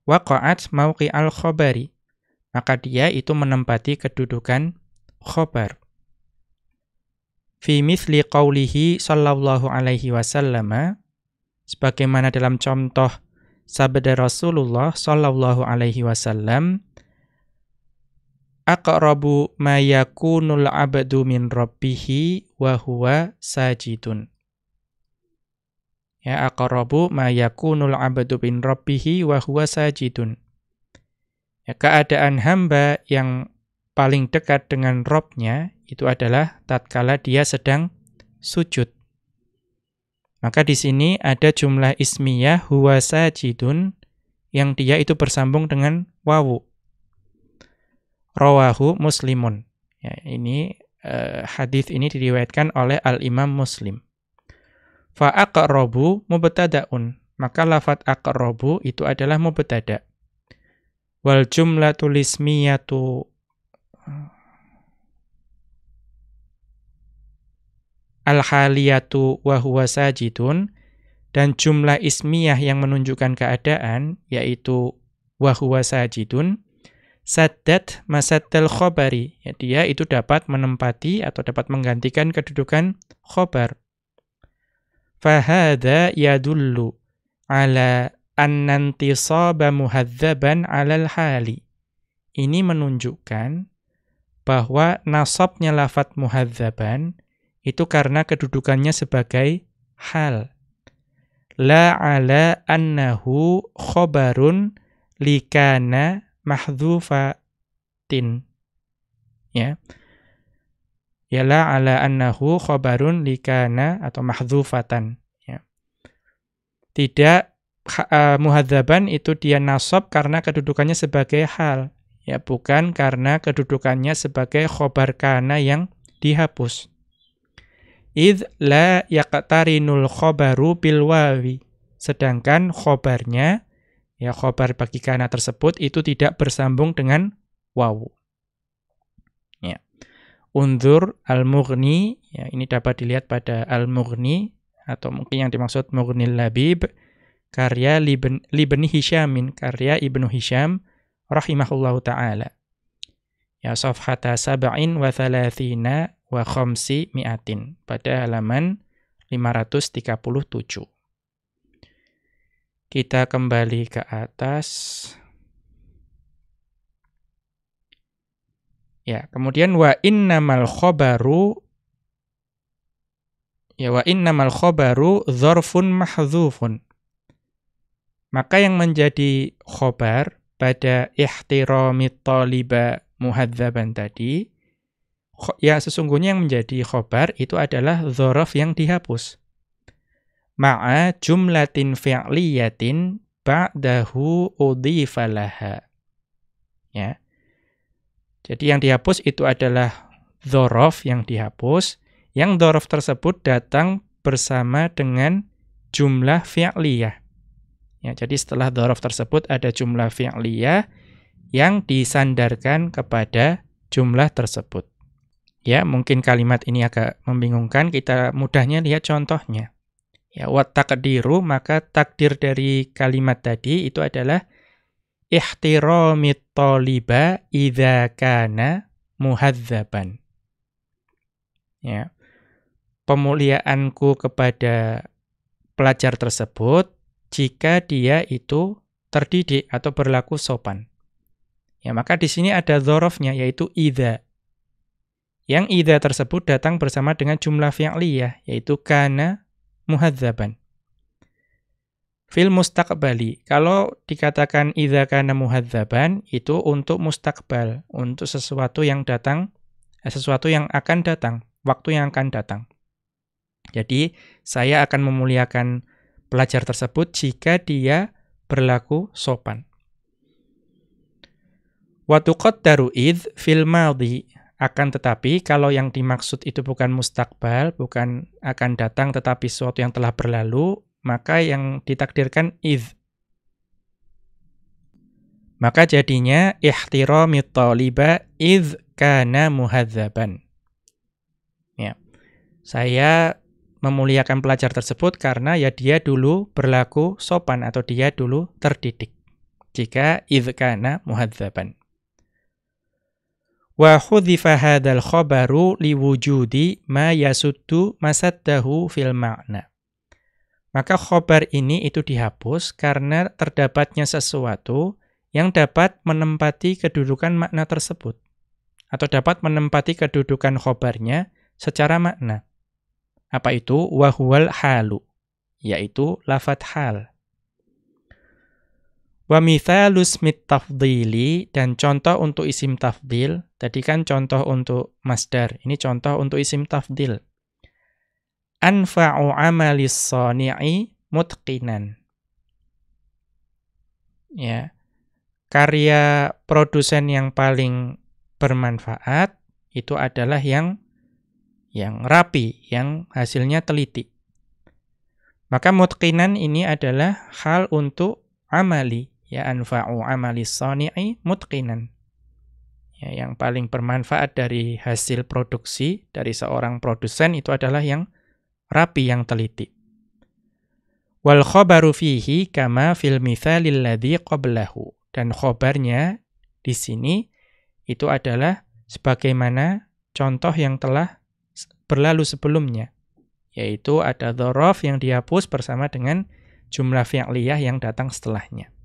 waqa'at mauqi'al khabari maka dia itu menempati kedudukan khobar. Fi mithli qawlihi sallallahu alaihi wasallam sebagaimana dalam contoh sabda Rasulullah sallallahu alaihi wasallam aqrabu ma yakunul abdu min rabbih wa huwa sajidun ya aqrabu ma yakunul abdu min rabbih wa huwa sajidun Ya, keadaan hamba yang paling dekat dengan Robnya itu adalah tatkala dia sedang sujud. Maka di sini ada jumlah ismiyah huwa sajidun yang dia itu bersambung dengan wawu. Rawahu muslimun. Ya, ini uh, hadis ini diriwayatkan oleh Al-Imam Muslim. Fa aqrabu mubtada'un. Maka lafat aqrabu itu adalah mubtada' wal jumlatul ismiyatu al haliyatu wa huwa sajidun dan jumlah ismiyah yang menunjukkan keadaan yaitu wahwa sajidun saddat masaddal khobari ya, dia itu dapat menempati atau dapat menggantikan kedudukan khobar fahada yadullu ala annantisaba muhadzaban alal hali. Ini menunjukkan bahwa nasabnya lafat muhadzaban itu karena kedudukannya sebagai hal. La ala annahu khobarun likana mahdhufatin. Ya. Ya la ala annahu khobarun likana atau mahdhufatan. Ya. Tidak uh, muhadzaban itu dia nasab karena kedudukannya sebagai hal. Ya, bukan karena kedudukannya sebagai khobar kana yang dihapus id la yaqtarinul khobaru bil wawi. Sedangkan khobarnya, ya khobar bagi kana tersebut itu tidak bersambung dengan wawu. Ya. Undur al-mughni, ya ini dapat dilihat pada al-mughni, atau mungkin yang dimaksud mughnil labib, karya Libn, Libni Hisyamin, karya Ibnu Hisyam, rahimahullahu ta'ala. Ya safhata sab'in wa thalathina wa khomsi mi'atin pada halaman 537. Kita kembali ke atas. Ya, kemudian wa innamal khobaru ya wa innamal khobaru dzarfun mahdzufun. Maka yang menjadi khobar pada ihtiramit taliba muhadzaban tadi ya sesungguhnya yang menjadi khobar itu adalah dhorof yang dihapus. Ma'a jumlatin fi'liyatin ba'dahu udhifalaha. Ya. Jadi yang dihapus itu adalah dhorof yang dihapus. Yang dhorof tersebut datang bersama dengan jumlah fi'liyah. Ya, jadi setelah dhorof tersebut ada jumlah fi'liyah yang disandarkan kepada jumlah tersebut. Ya, mungkin kalimat ini agak membingungkan, kita mudahnya lihat contohnya. Ya, wat takdiru, maka takdir dari kalimat tadi itu adalah ihtiramit taliba idza kana muhadzaban. Ya. Pemuliaanku kepada pelajar tersebut jika dia itu terdidik atau berlaku sopan. Ya, maka di sini ada dzarafnya yaitu idza. Yang idza tersebut datang bersama dengan jumlah fi'liyah, yaitu kana muhadzaban. Fil mustaqbali, kalau dikatakan idza kana muhadzaban, itu untuk mustaqbal, untuk sesuatu yang datang, eh, sesuatu yang akan datang, waktu yang akan datang. Jadi, saya akan memuliakan pelajar tersebut jika dia berlaku sopan. Wa tuqaddaru id fil madhi akan tetapi, kalau yang dimaksud itu bukan mustakbal, bukan akan datang tetapi sesuatu yang telah berlalu, maka yang ditakdirkan id. Maka jadinya ihtiramit taliba id kana muhadzaban. Ya. Saya memuliakan pelajar tersebut karena ya dia dulu berlaku sopan atau dia dulu terdidik. Jika id kana muhadzaban. Wa hudhifa hadzal khabaru liwujudi ma yasuddu masaddahu fil ma'na. Maka khobar ini itu dihapus karena terdapatnya sesuatu yang dapat menempati kedudukan makna tersebut. Atau dapat menempati kedudukan khobarnya secara makna. Apa itu? Wahual halu. Yaitu lafat hal. Wa mithalus mit tafdili dan contoh untuk isim tafdil. Tadi kan contoh untuk masdar. Ini contoh untuk isim tafdil. Anfa'u amalis sani'i mutqinan. Ya. Karya produsen yang paling bermanfaat itu adalah yang yang rapi, yang hasilnya teliti. Maka mutqinan ini adalah hal untuk amali ya anfa'u amali sani'i mutqinan. Ya, yang paling bermanfaat dari hasil produksi dari seorang produsen itu adalah yang rapi, yang teliti. Wal khobaru fihi kama fil mithalil ladzi qablahu. Dan khobarnya di sini itu adalah sebagaimana contoh yang telah berlalu sebelumnya. Yaitu ada dhorof yang dihapus bersama dengan jumlah fi'liyah yang datang setelahnya.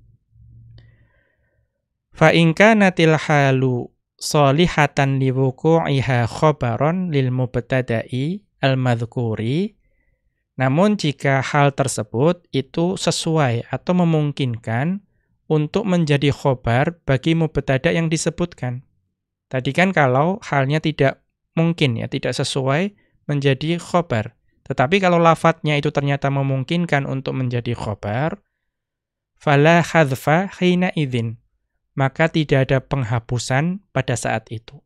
Fa natil halu solihatan liwuku'iha khobaron lil mubtada'i al-madhkuri namun jika hal tersebut itu sesuai atau memungkinkan untuk menjadi khobar bagi mubtada yang disebutkan. Tadi kan kalau halnya tidak mungkin ya, tidak sesuai menjadi khobar. Tetapi kalau lafadznya itu ternyata memungkinkan untuk menjadi khobar, fala khadfa hina idin. Maka tidak ada penghapusan pada saat itu.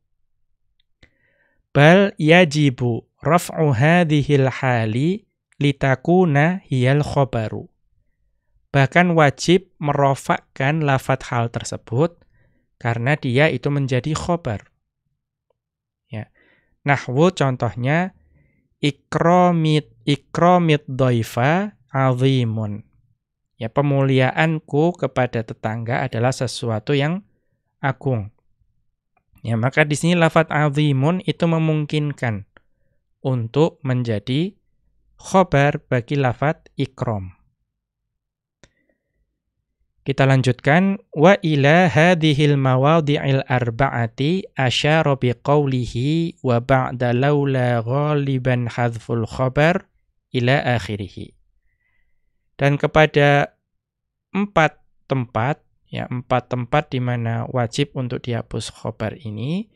Bal yajibu raf'u hadhil hali litakuna hiyal khobaru. Bahkan wajib merofakkan lafat hal tersebut karena dia itu menjadi khobar. Ya. Nahwu contohnya ikromit ikromit doifa azimun. Ya, pemuliaanku kepada tetangga adalah sesuatu yang agung. Ya, maka di sini lafat azimun itu memungkinkan untuk menjadi khobar bagi lafat ikrom. Kita lanjutkan wa ila hadhil mawadhi'il arba'ati asyara biqaulihi wa ba'da laula ghaliban hadzful khabar ila akhirih. Dan kepada empat tempat ya empat tempat di mana wajib untuk dihapus khobar ini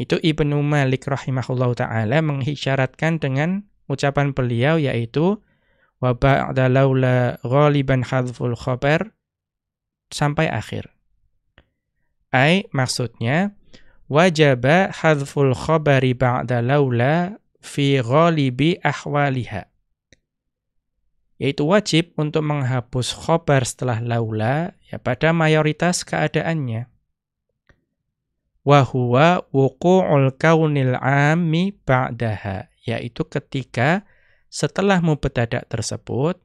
itu Ibnu Malik rahimahullahu taala mengisyaratkan dengan ucapan beliau yaitu wa ba'da laula ghaliban hadzful khabar sampai akhir. Ai maksudnya wajaba hadzful khabari ba'da laula fi ghalibi ahwaliha. Yaitu wajib untuk menghapus khobar setelah laula ya pada mayoritas keadaannya. Wa huwa wuqu'ul kaunil 'ammi ba'daha yaitu ketika setelah mubtada tersebut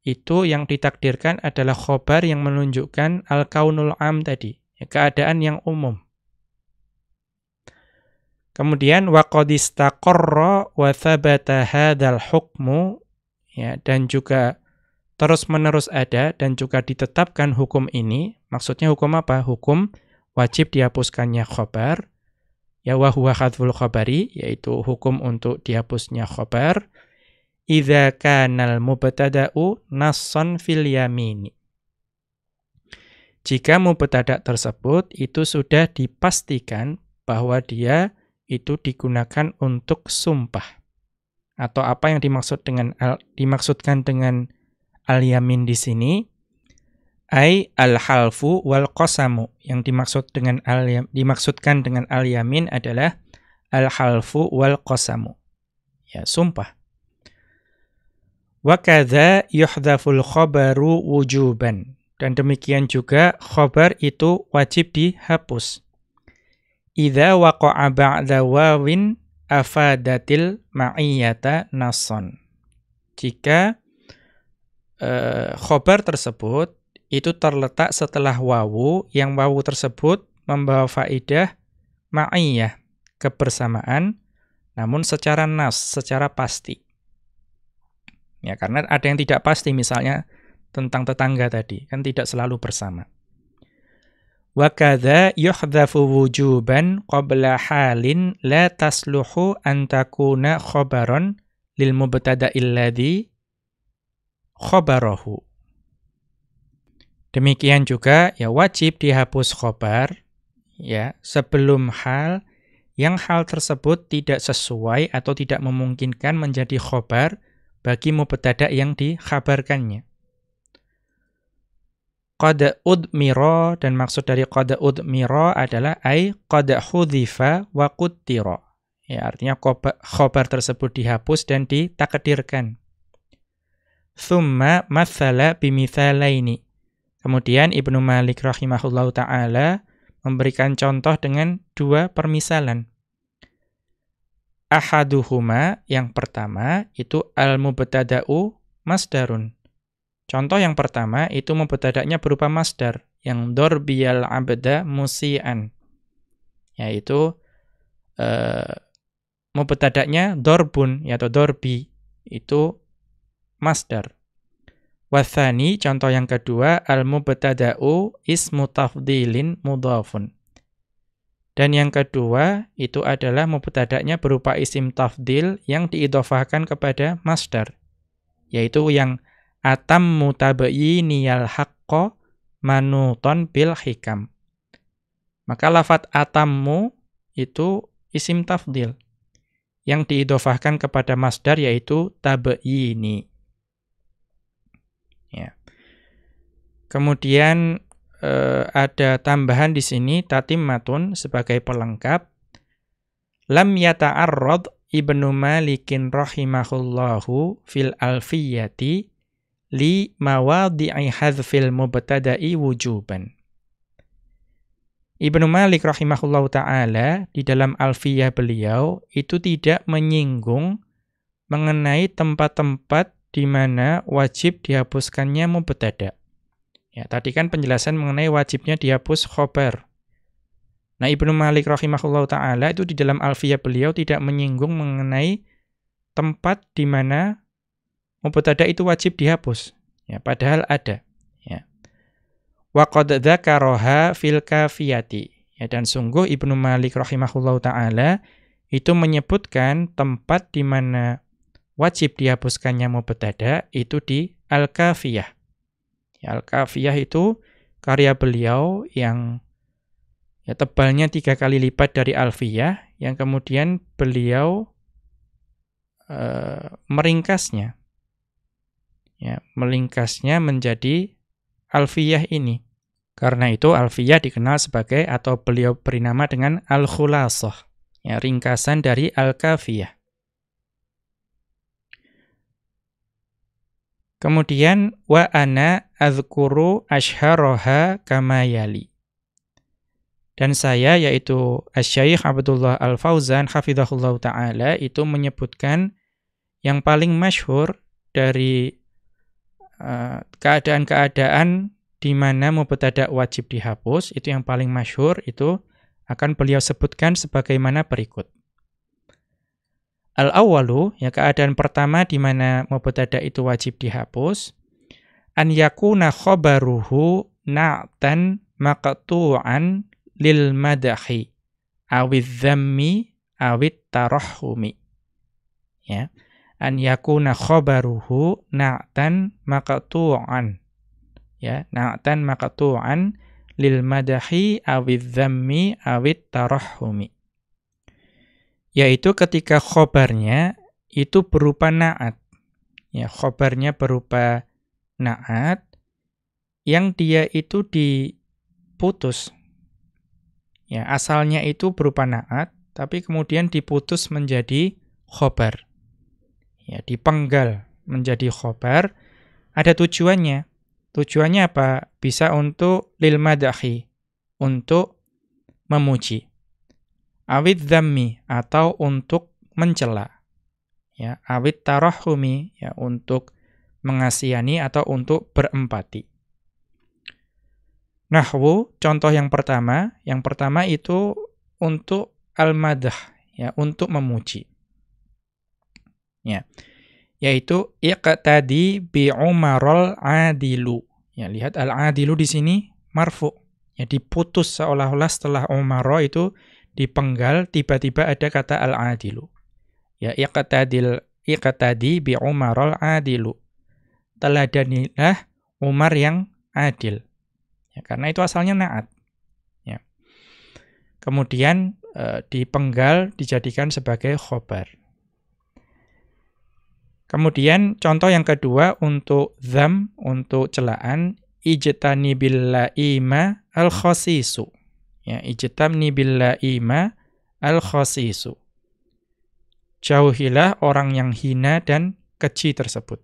itu yang ditakdirkan adalah khobar yang menunjukkan al-kaunul am tadi, ya, keadaan yang umum. Kemudian waqadistaqarra wa thabata hadzal hukmu ya dan juga terus-menerus ada dan juga ditetapkan hukum ini. Maksudnya hukum apa? Hukum wajib dihapuskannya khobar ya wa huwa khadful khabari yaitu hukum untuk dihapusnya khabar idza kanal mubtada'u nassan fil yamini jika mubtada tersebut itu sudah dipastikan bahwa dia itu digunakan untuk sumpah atau apa yang dimaksud dengan al, dimaksudkan dengan al-yamin di sini ai al-halfu wal qasamu. Yang dimaksud dengan al dimaksudkan dengan al-yamin adalah al-halfu wal qasamu. Ya, sumpah. Wa kadza yuhdhaful khabaru wujuban. Dan demikian juga khabar itu wajib dihapus. Idza waqa'a ba'da wawin afadatil ma'iyata nasson. Jika uh, khobar tersebut itu terletak setelah wawu yang wawu tersebut membawa faidah ma'iyah, kebersamaan, namun secara nas, secara pasti. Ya, karena ada yang tidak pasti misalnya tentang tetangga tadi, kan tidak selalu bersama. Wa kadza yuhdhafu wujuban qabla halin la tasluhu an takuna khabaran lil mubtada'il ladzi khabarahu. Demikian juga ya wajib dihapus khobar ya sebelum hal yang hal tersebut tidak sesuai atau tidak memungkinkan menjadi khobar bagi mubtada yang dikhabarkannya. Qad udmira dan maksud dari qad udmira adalah ai qad hudhifa wa quttira. Ya, artinya khobar tersebut dihapus dan ditakdirkan. Thumma mathala bimithalaini. Kemudian Ibnu Malik rahimahullahu taala memberikan contoh dengan dua permisalan. Ahaduhuma yang pertama itu al-mubtada'u masdarun. Contoh yang pertama itu mubtada'nya berupa masdar yang dorbiyal abda musian. Yaitu eh mubtada'nya dorbun atau dorbi itu masdar. Wathani contoh yang kedua al-mubtada'u ismu tafdilin mudhafun. Dan yang kedua itu adalah mubtada'nya berupa isim tafdil yang diidhofahkan kepada masdar yaitu yang atam niyal haqqo manuton bil hikam. Maka lafat atammu itu isim tafdil yang diidofahkan kepada masdar yaitu tabayini. Ya. Kemudian eh, ada tambahan di sini tatimmatun sebagai pelengkap. Lam yata'arrad Ibnu Malikin rahimahullahu fil alfiyati li mawadhi'i hadzfil mubtada'i wujuban. Ibnu Malik rahimahullahu taala di dalam Alfiyah beliau itu tidak menyinggung mengenai tempat-tempat di mana wajib dihapuskannya mubtada. Ya, tadi kan penjelasan mengenai wajibnya dihapus khobar. Nah, Ibnu Malik rahimahullahu taala itu di dalam Alfiyah beliau tidak menyinggung mengenai tempat di mana mubtada itu wajib dihapus. Ya, padahal ada, ya. Wa qad dzakaraha fil kafiyati. Ya, dan sungguh Ibnu Malik rahimahullahu taala itu menyebutkan tempat di mana wajib dihapuskannya mubtada itu di Al-Kafiyah. Ya, Al-Kafiyah itu karya beliau yang ya tebalnya tiga kali lipat dari Alfiyah yang kemudian beliau uh, meringkasnya ya, melingkasnya menjadi alfiyah ini. Karena itu alfiyah dikenal sebagai atau beliau beri nama dengan al-khulasah, ya, ringkasan dari al-kafiyah. Kemudian wa ana azkuru ashharoha kama yali. Dan saya yaitu Asy-Syaikh Abdullah Al-Fauzan hafizahullah taala itu menyebutkan yang paling masyhur dari keadaan-keadaan di mana mubtada wajib dihapus, itu yang paling masyhur itu akan beliau sebutkan sebagaimana berikut. Al-awwalu, ya keadaan pertama di mana mubtada itu wajib dihapus, an yakuna khabaruhu na'tan maqtu'an lil madahi awidh dhammi awit tarahumi. Ya an yakuna khabaruhu na'tan maqtu'an. Ya na'tan maqtu'an lil madahi awidh dhammi awit tarahumi yaitu ketika khobarnya itu berupa na'at. Ya khobarnya berupa na'at yang dia itu diputus. Ya asalnya itu berupa na'at tapi kemudian diputus menjadi khobar ya dipenggal menjadi khobar. Ada tujuannya. Tujuannya apa? Bisa untuk lil madahi untuk memuji. Awid dhammi atau untuk mencela. Ya awid tarahumi ya untuk mengasihani atau untuk berempati. Nahwu contoh yang pertama. Yang pertama itu untuk al-madah ya untuk memuji Ya. Yaitu iqtadi bi Umarul adilu. Ya, lihat al-adilu di sini marfu. Ya, diputus seolah-olah setelah Umar itu dipenggal tiba-tiba ada kata al-adilu. Ya, iqtadil iqtadi bi Umarul adilu. Teladanilah Umar yang adil. Ya, karena itu asalnya naat. Ya. Kemudian e, dipenggal dijadikan sebagai khobar. Kemudian contoh yang kedua untuk zam, untuk celaan, ijtani ima al-khasisu. Ya, ijtani ima al-khasisu. Jauhilah orang yang hina dan keji tersebut.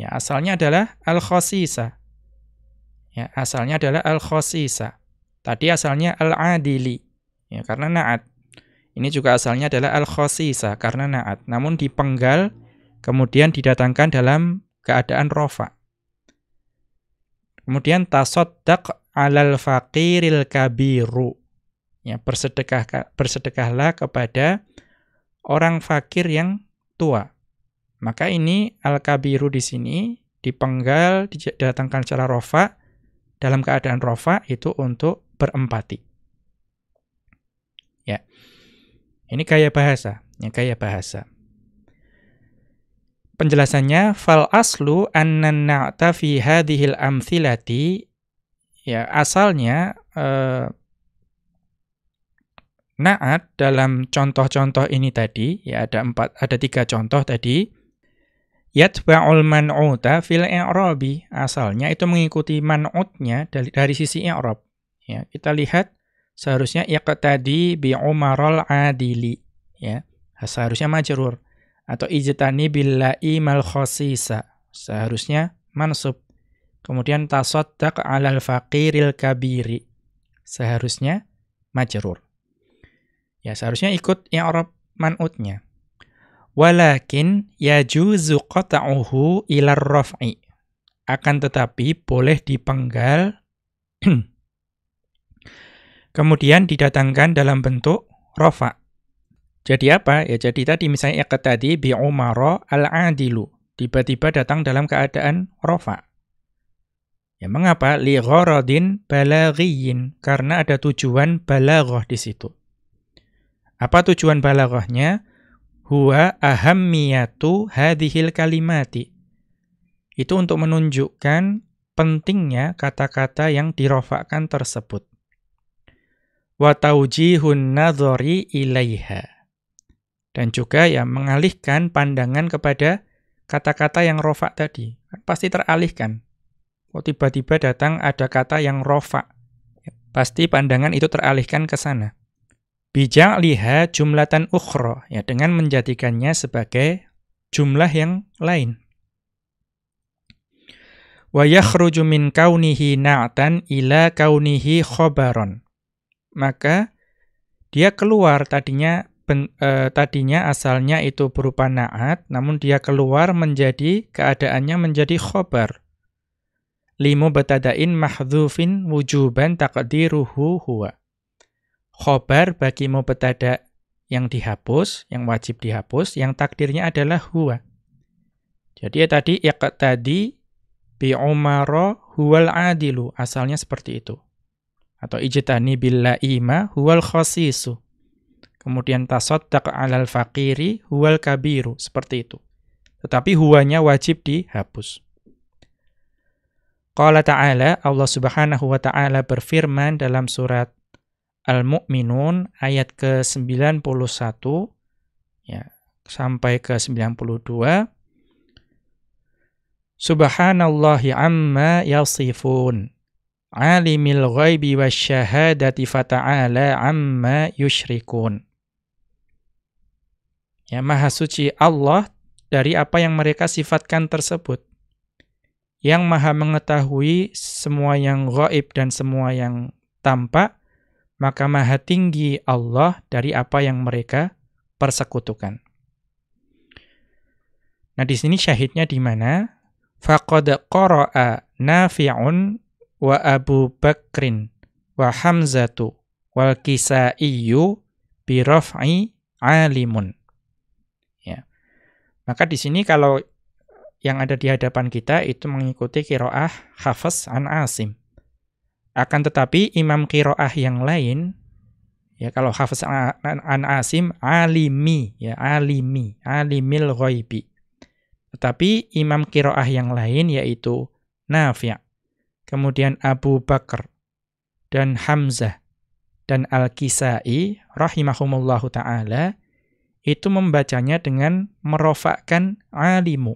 Ya, asalnya adalah al-khasisa. Ya, asalnya adalah al-khasisa. Tadi asalnya al-adili. Ya, karena naat. Ini juga asalnya adalah al-khasisa karena naat. Namun dipenggal kemudian didatangkan dalam keadaan rofa. Kemudian tasaddaq 'alal faqiril kabiru. Ya, bersedekah bersedekahlah kepada orang fakir yang tua. Maka ini al-kabiru di sini dipenggal didatangkan secara rofa dalam keadaan rofa itu untuk berempati. Ya. Ini gaya bahasa, ya gaya bahasa. Penjelasannya fal aslu annan na'ta fi hadhil amthilati ya asalnya eh, naat dalam contoh-contoh ini tadi ya ada empat ada tiga contoh tadi yatba'ul man'uta fil i'rabi asalnya itu mengikuti man'utnya dari dari sisi i'rab. Ya kita lihat seharusnya yaqtadi bi umarul adili ya seharusnya majrur atau ijtani billahi mal khasisa seharusnya mansub kemudian tasaddaq 'alal faqiril kabiri seharusnya majrur Ya seharusnya ikut i'rab man'utnya. Walakin yajuzu qata'uhu ilar raf'i. Akan tetapi boleh dipenggal kemudian didatangkan dalam bentuk rafa. Jadi apa? Ya jadi tadi misalnya iqat tadi bi Umara al-adilu. Tiba-tiba datang dalam keadaan rafa. Ya mengapa? Li gharadin balaghiyin. Karena ada tujuan balaghah di situ. Apa tujuan balaghahnya? Huwa ahammiyatu hadhil kalimati. Itu untuk menunjukkan pentingnya kata-kata yang dirofakkan tersebut. Wa taujihun nadhari ilaiha. Dan juga ya mengalihkan pandangan kepada kata-kata yang rofak tadi. Pasti teralihkan. Kok tiba-tiba datang ada kata yang rofak. Pasti pandangan itu teralihkan ke sana liha jumlatan ukhra ya dengan menjadikannya sebagai jumlah yang lain. Wa yakhruju min kaunihi na'tan ila kaunihi khobaron. Maka dia keluar tadinya ben, e, tadinya asalnya itu berupa na'at namun dia keluar menjadi keadaannya menjadi khobar. Limu betadain mahdhufin wujuban taqdiruhu huwa khobar bagi mubtada yang dihapus, yang wajib dihapus, yang takdirnya adalah huwa. Jadi ya tadi tadi bi umara huwal adilu, asalnya seperti itu. Atau ijtani ima huwal khasisu. Kemudian tasaddaq 'alal faqiri huwal kabiru, seperti itu. Tetapi huwanya wajib dihapus. Qala ta'ala, Allah Subhanahu wa ta'ala berfirman dalam surat Al-Mu'minun ayat ke-91 ya sampai ke 92 Subhanallahi amma yasifun alimil ghaibi wasyahadati fata'ala amma yushrikun Ya maha suci Allah dari apa yang mereka sifatkan tersebut yang maha mengetahui semua yang gaib dan semua yang tampak maka maha tinggi Allah dari apa yang mereka persekutukan. Nah, di sini syahidnya di mana? Faqad qara'a Nafi'un wa Abu Bakrin wa Hamzatu wal Kisaiyu bi raf'i alimun. Maka di sini kalau yang ada di hadapan kita itu mengikuti kiroah Hafiz an Asim. Akan tetapi imam kiroah yang lain, ya kalau Hafiz an Asim, alimi, ya alimi, alimil ghaibi. Tetapi imam kiroah yang lain yaitu Nafi' kemudian Abu Bakar, dan Hamzah, dan Al-Kisai, rahimahumullahu ta'ala, itu membacanya dengan merofakkan alimu.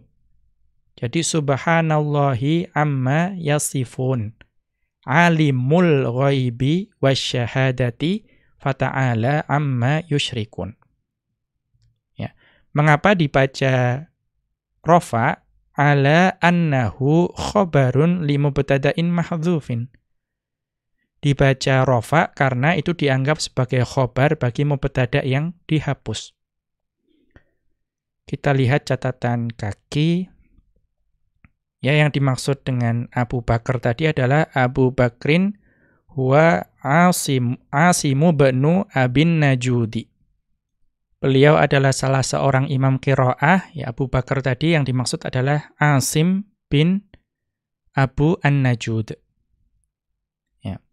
Jadi subhanallahi amma yasifun alimul ghaibi wasyahadati fata'ala amma yushrikun. Ya. Mengapa dibaca rofa ala annahu khobarun limubtada'in mahdhufin? Dibaca rofa karena itu dianggap sebagai khobar bagi mubtada yang dihapus. Kita lihat catatan kaki Ya, yang dimaksud dengan Abu Bakar tadi adalah Abu Bakrin huwa Asim Asimu benu Abin Najudi. Beliau adalah salah seorang imam kiroah, ya Abu Bakar tadi yang dimaksud adalah Asim bin Abu An-Najud. Ya.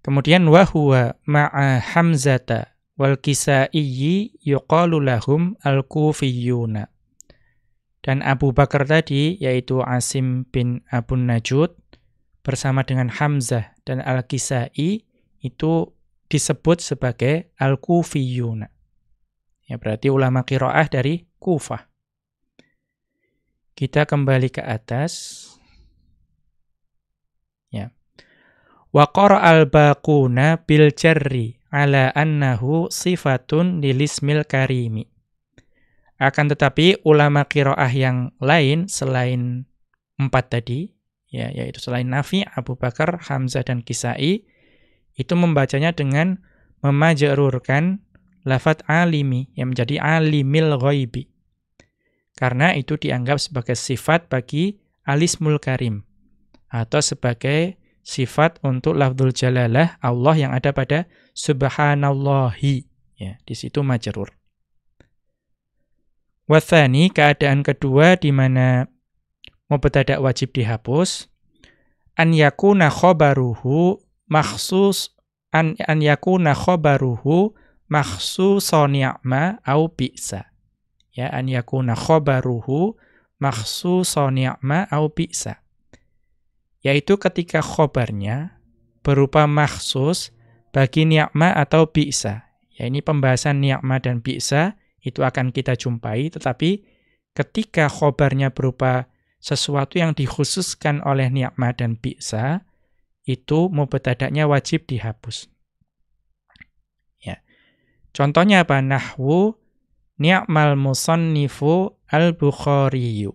Kemudian wa huwa ma'a Hamzata wal Kisaiyi yuqalu lahum al-Kufiyuna. Dan Abu Bakar tadi, yaitu Asim bin Abu Najud, bersama dengan Hamzah dan Al-Kisai, itu disebut sebagai Al-Kufiyuna. Ya, berarti ulama kiroah dari Kufah. Kita kembali ke atas. Ya. Wa al-baquna bil jarri ala annahu sifatun lilismil karimi. Akan tetapi ulama kiroah yang lain selain empat tadi, ya yaitu selain Nafi, Abu Bakar, Hamzah dan Kisai, itu membacanya dengan memajarurkan lafat alimi yang menjadi alimil ghaibi. Karena itu dianggap sebagai sifat bagi alismul karim atau sebagai sifat untuk lafzul jalalah Allah yang ada pada subhanallahi ya di situ majrur Wathani, keadaan kedua di mana mubtada wajib dihapus, an yakuna khobaruhu maksus an, an yakuna khobaruhu makhsuson ni'ma au bi'sa. Ya, an yakuna khobaruhu makhsuson ni'ma au bi'sa. Yaitu ketika khobarnya berupa maksus bagi ni'ma atau bi'sa. Ya, ini pembahasan ni'ma dan bi'sa itu akan kita jumpai, tetapi ketika khobarnya berupa sesuatu yang dikhususkan oleh ni'mah dan bi'sa, itu mubtada'nya wajib dihapus. Ya. Contohnya apa? Nahwu ni'mal musannifu al-bukhariyu.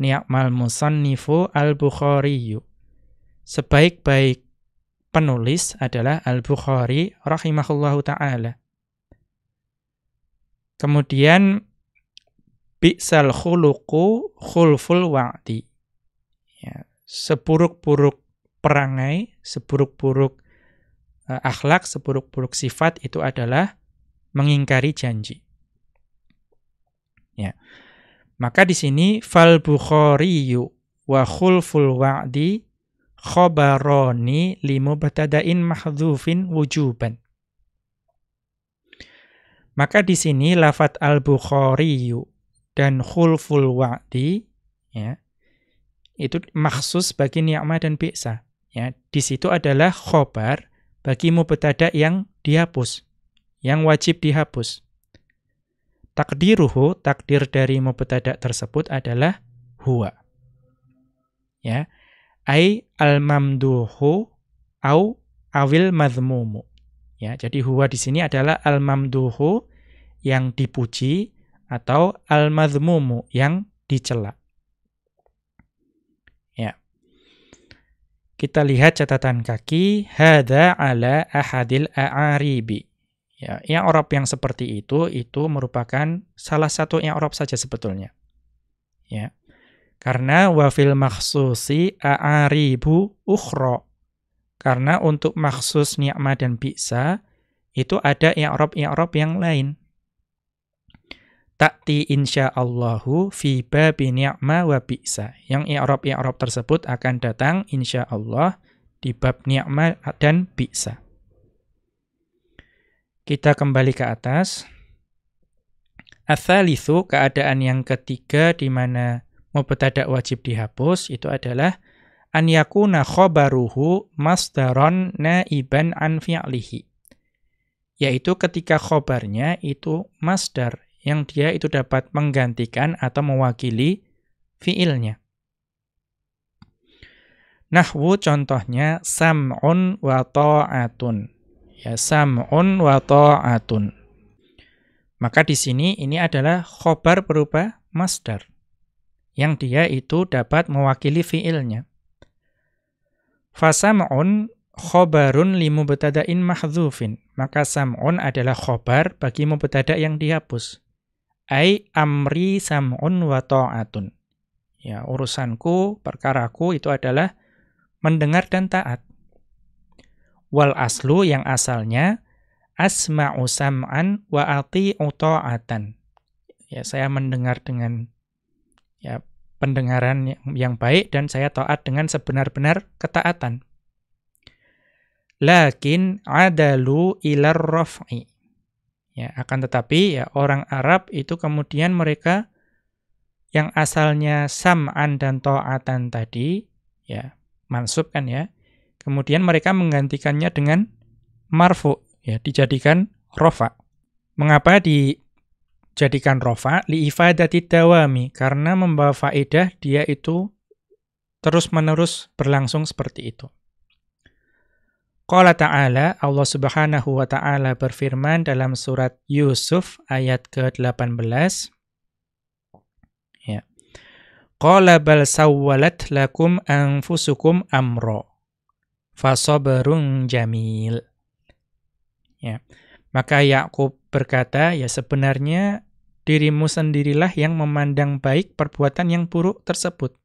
Ni'mal musannifu al-bukhariyu. Sebaik-baik penulis adalah al-Bukhari rahimahullahu ta'ala. Kemudian bi'sal khuluqu khulful wa'di. Ya, seburuk-buruk perangai, seburuk-buruk uh, akhlak, seburuk-buruk sifat itu adalah mengingkari janji. Ya. Maka di sini fal bukhariyu wa khulful wa'di khobaroni limubtada'in mahdhufin wujuban. Maka di sini lafat al-Bukhari dan khulful wa'di ya, itu maksus bagi ni'mah dan bi'sa. Ya, di situ adalah khobar bagi mubtada yang dihapus, yang wajib dihapus. Takdiruhu, takdir dari mubtada tersebut adalah huwa. Ya. Ai al-mamduhu au awil madhmumu. Ya, jadi huwa di sini adalah al-mamduhu yang dipuji atau al-madhmumu yang dicela. Ya. Kita lihat catatan kaki hadza ala ahadil a'aribi. Ya, Arab yang seperti itu itu merupakan salah satu yang Arab saja sebetulnya. Ya. Karena wafil makhsusi a'aribu ukhra. Karena untuk maksus ni'mah dan bi'sa itu ada i'rab-i'rab yang lain ta'ti insyaallahu fi babi ni'ma wa bi'sa. Yang i'rab-i'rab tersebut akan datang insyaallah di bab ni'ma dan bi'sa. Kita kembali ke atas. Atsalitsu keadaan yang ketiga di mana mubtada wajib dihapus itu adalah an yakuna khabaruhu masdaron naiban an fi'lihi. Yaitu ketika khobarnya itu masdar yang dia itu dapat menggantikan atau mewakili fiilnya. Nahwu contohnya sam'un wa ta'atun. Ya sam'un wa ta'atun. Maka di sini ini adalah khobar berupa masdar yang dia itu dapat mewakili fiilnya. Fasam'un khobarun limubtada'in mahdzufin. Maka sam'un adalah khobar bagi mubtada yang dihapus ai amri sam'un wa ta'atun. Ya, urusanku, perkaraku itu adalah mendengar dan taat. Wal aslu yang asalnya asma'u sam'an wa ati'u ta'atan. Ya, saya mendengar dengan ya pendengaran yang baik dan saya taat dengan sebenar-benar ketaatan. Lakin adalu ilar raf'i. Ya, akan tetapi ya orang Arab itu kemudian mereka yang asalnya sam'an dan ta'atan tadi, ya, mansub kan ya. Kemudian mereka menggantikannya dengan marfu, ya, dijadikan rofa. Mengapa dijadikan rofa? Li'ifadati dawami, karena membawa faedah dia itu terus-menerus berlangsung seperti itu. Qala ta'ala, Allah subhanahu wa ta'ala berfirman dalam surat Yusuf ayat ke-18. Ya. Qala bal sawwalat lakum anfusukum amro. Fasobarun jamil. Ya. Maka Yakub berkata, ya sebenarnya dirimu sendirilah yang memandang baik perbuatan yang buruk tersebut.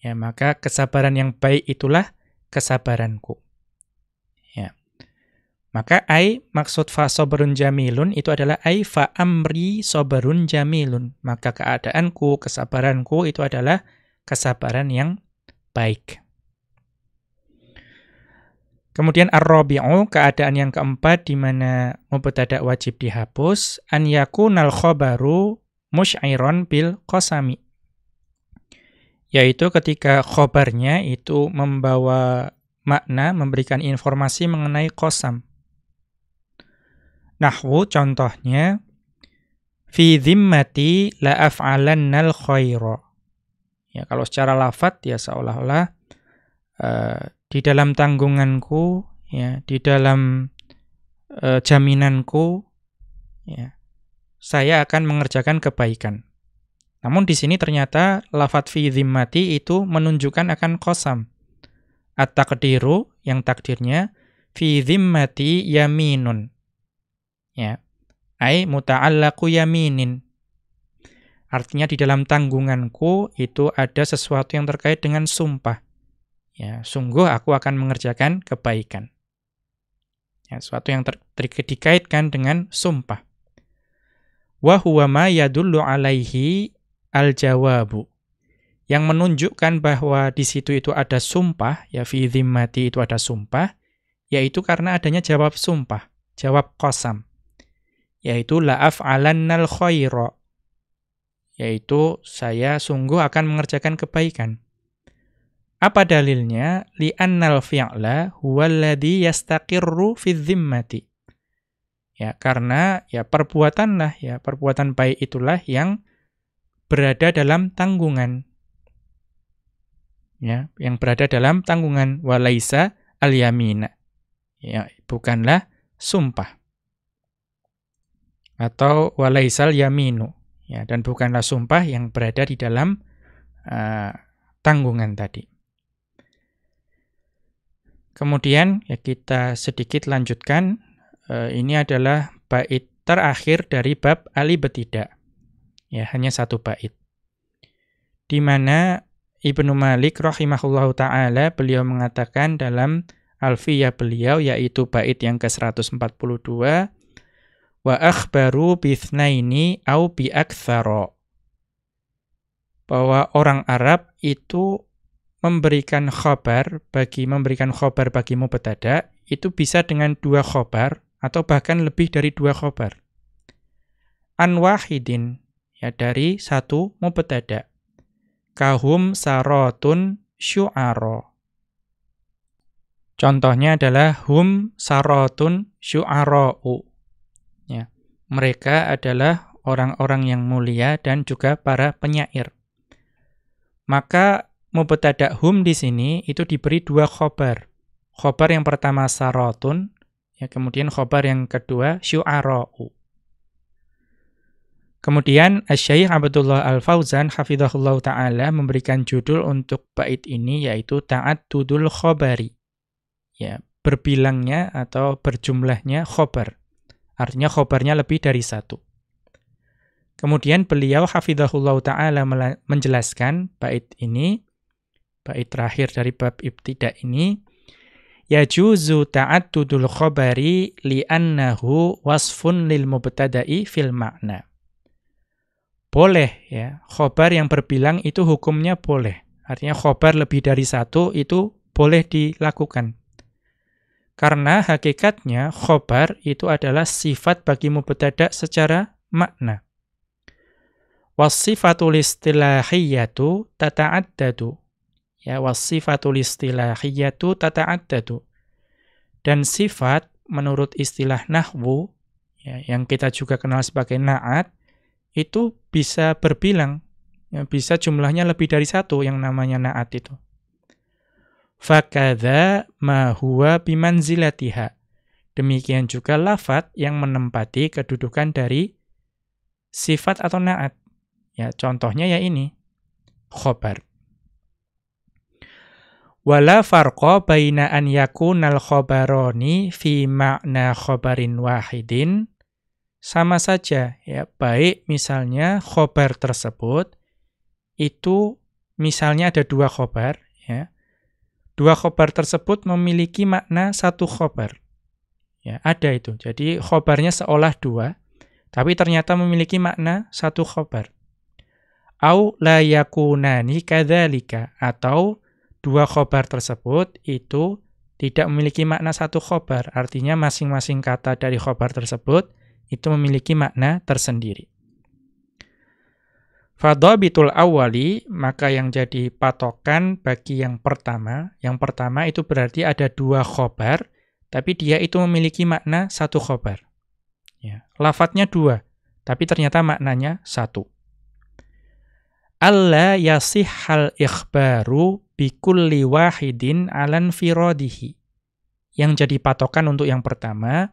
Ya, maka kesabaran yang baik itulah kesabaranku. Maka ai maksud fa soberun jamilun itu adalah ai fa amri soberun jamilun. Maka keadaanku, kesabaranku itu adalah kesabaran yang baik. Kemudian ar-rabi'u, keadaan yang keempat di mana mubtada wajib dihapus, an yakunal khobaru musy'iron bil qasami. Yaitu ketika khobarnya itu membawa makna, memberikan informasi mengenai kosam. Nahwu contohnya fi dhimmati la af'alannal khaira. Ya, kalau secara lafat ya seolah-olah uh, di dalam tanggunganku ya, di dalam uh, jaminanku ya, saya akan mengerjakan kebaikan. Namun di sini ternyata lafat fi dhimmati itu menunjukkan akan kosam. At-taqdiru yang takdirnya fi dhimmati yaminun Ya. Ai muta'allaqu yaminin. Artinya di dalam tanggunganku itu ada sesuatu yang terkait dengan sumpah. Ya, sungguh aku akan mengerjakan kebaikan. Ya, sesuatu yang ter dikaitkan dengan sumpah. Wa huwa ma yadullu alaihi al-jawabu. Yang menunjukkan bahwa di situ itu ada sumpah, ya fi dhimmati itu ada sumpah, yaitu karena adanya jawab sumpah, jawab kosam yaitu la'af alannal khaira yaitu saya sungguh akan mengerjakan kebaikan. Apa dalilnya? Li'annal fi'la huwallazi yastaqirru fi dhimmati. Ya, karena ya perbuatanlah ya, perbuatan baik itulah yang berada dalam tanggungan. Ya, yang berada dalam tanggungan walaisa al-yamina. Ya, bukanlah sumpah atau walaisal yaminu ya dan bukanlah sumpah yang berada di dalam uh, tanggungan tadi. Kemudian ya kita sedikit lanjutkan uh, ini adalah bait terakhir dari bab ali betidak. Ya, hanya satu bait. Di mana Ibnu Malik rahimahullahu taala beliau mengatakan dalam Alfiyah beliau yaitu bait yang ke-142 wa akhbaru bithnaini au bi aktsara bahwa orang Arab itu memberikan khabar bagi memberikan khabar bagi mubtada itu bisa dengan dua khabar atau bahkan lebih dari dua khabar. An wahidin ya dari satu mubtada. Kahum sarotun syu'ara. Contohnya adalah hum sarotun syu'ara'u mereka adalah orang-orang yang mulia dan juga para penyair. Maka mubtada hum di sini itu diberi dua khobar. Khobar yang pertama sarotun, ya kemudian khobar yang kedua syu'ara'u. Kemudian Syekh Abdullah Al-Fauzan hafizahullah taala memberikan judul untuk bait ini yaitu taat tudul khobari. Ya, berbilangnya atau berjumlahnya khobar. Artinya khobarnya lebih dari satu. Kemudian beliau hafizahullah ta'ala menjelaskan bait ini, bait terakhir dari bab ibtidak ini, yajuzu ta'addudul khabari li'annahu wasfun lil mubtada'i fil makna. Boleh ya, khobar yang berbilang itu hukumnya boleh. Artinya khobar lebih dari satu itu boleh dilakukan. Karena hakikatnya khobar itu adalah sifat bagi mubtada secara makna. Wasifatul istilahiyatu tata'addadu. Ya, wasifatul istilahiyatu tata'addadu. Dan sifat menurut istilah nahwu ya, yang kita juga kenal sebagai na'at itu bisa berbilang. Ya, bisa jumlahnya lebih dari satu yang namanya na'at itu fakadha ma huwa bimanzilatiha. Demikian juga lafat yang menempati kedudukan dari sifat atau naat. Ya, contohnya ya ini. Khobar. Wala farqa baina an yakunal khobaroni fi makna khobarin wahidin. Sama saja, ya, baik misalnya khobar tersebut, itu misalnya ada dua khobar, ya, Dua khobar tersebut memiliki makna satu khobar. Ya, ada itu. Jadi khobarnya seolah dua, tapi ternyata memiliki makna satu khobar. Au la yakunani kadzalika atau dua khobar tersebut itu tidak memiliki makna satu khobar. Artinya masing-masing kata dari khobar tersebut itu memiliki makna tersendiri. Fadhabitul awali, maka yang jadi patokan bagi yang pertama, yang pertama itu berarti ada dua khobar, tapi dia itu memiliki makna satu khobar. Ya. Lafatnya dua, tapi ternyata maknanya satu. Alla yasihhal ikhbaru bikulli wahidin alan firodihi. Yang jadi patokan untuk yang pertama,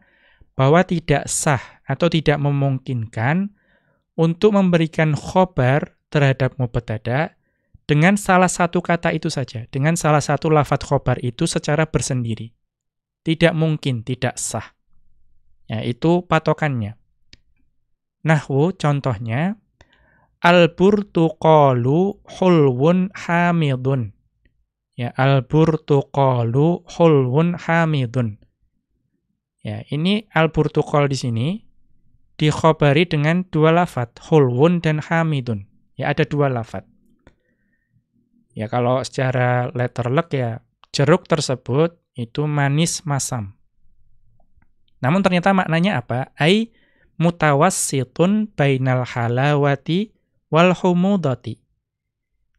bahwa tidak sah atau tidak memungkinkan untuk memberikan khobar terhadap mubtada dengan salah satu kata itu saja, dengan salah satu lafat khobar itu secara bersendiri. Tidak mungkin, tidak sah. Ya, itu patokannya. Nahwu contohnya, Al-burtuqalu hulwun hamidun. Ya, al-burtuqalu hulwun hamidun. Ya, ini al-burtuqal di sini dikhobari dengan dua lafat, hulwun dan hamidun. Ya, ada dua lafat. Ya, kalau secara letter luck ya, jeruk tersebut itu manis masam. Namun ternyata maknanya apa? Ai mutawassitun bainal halawati wal humudati.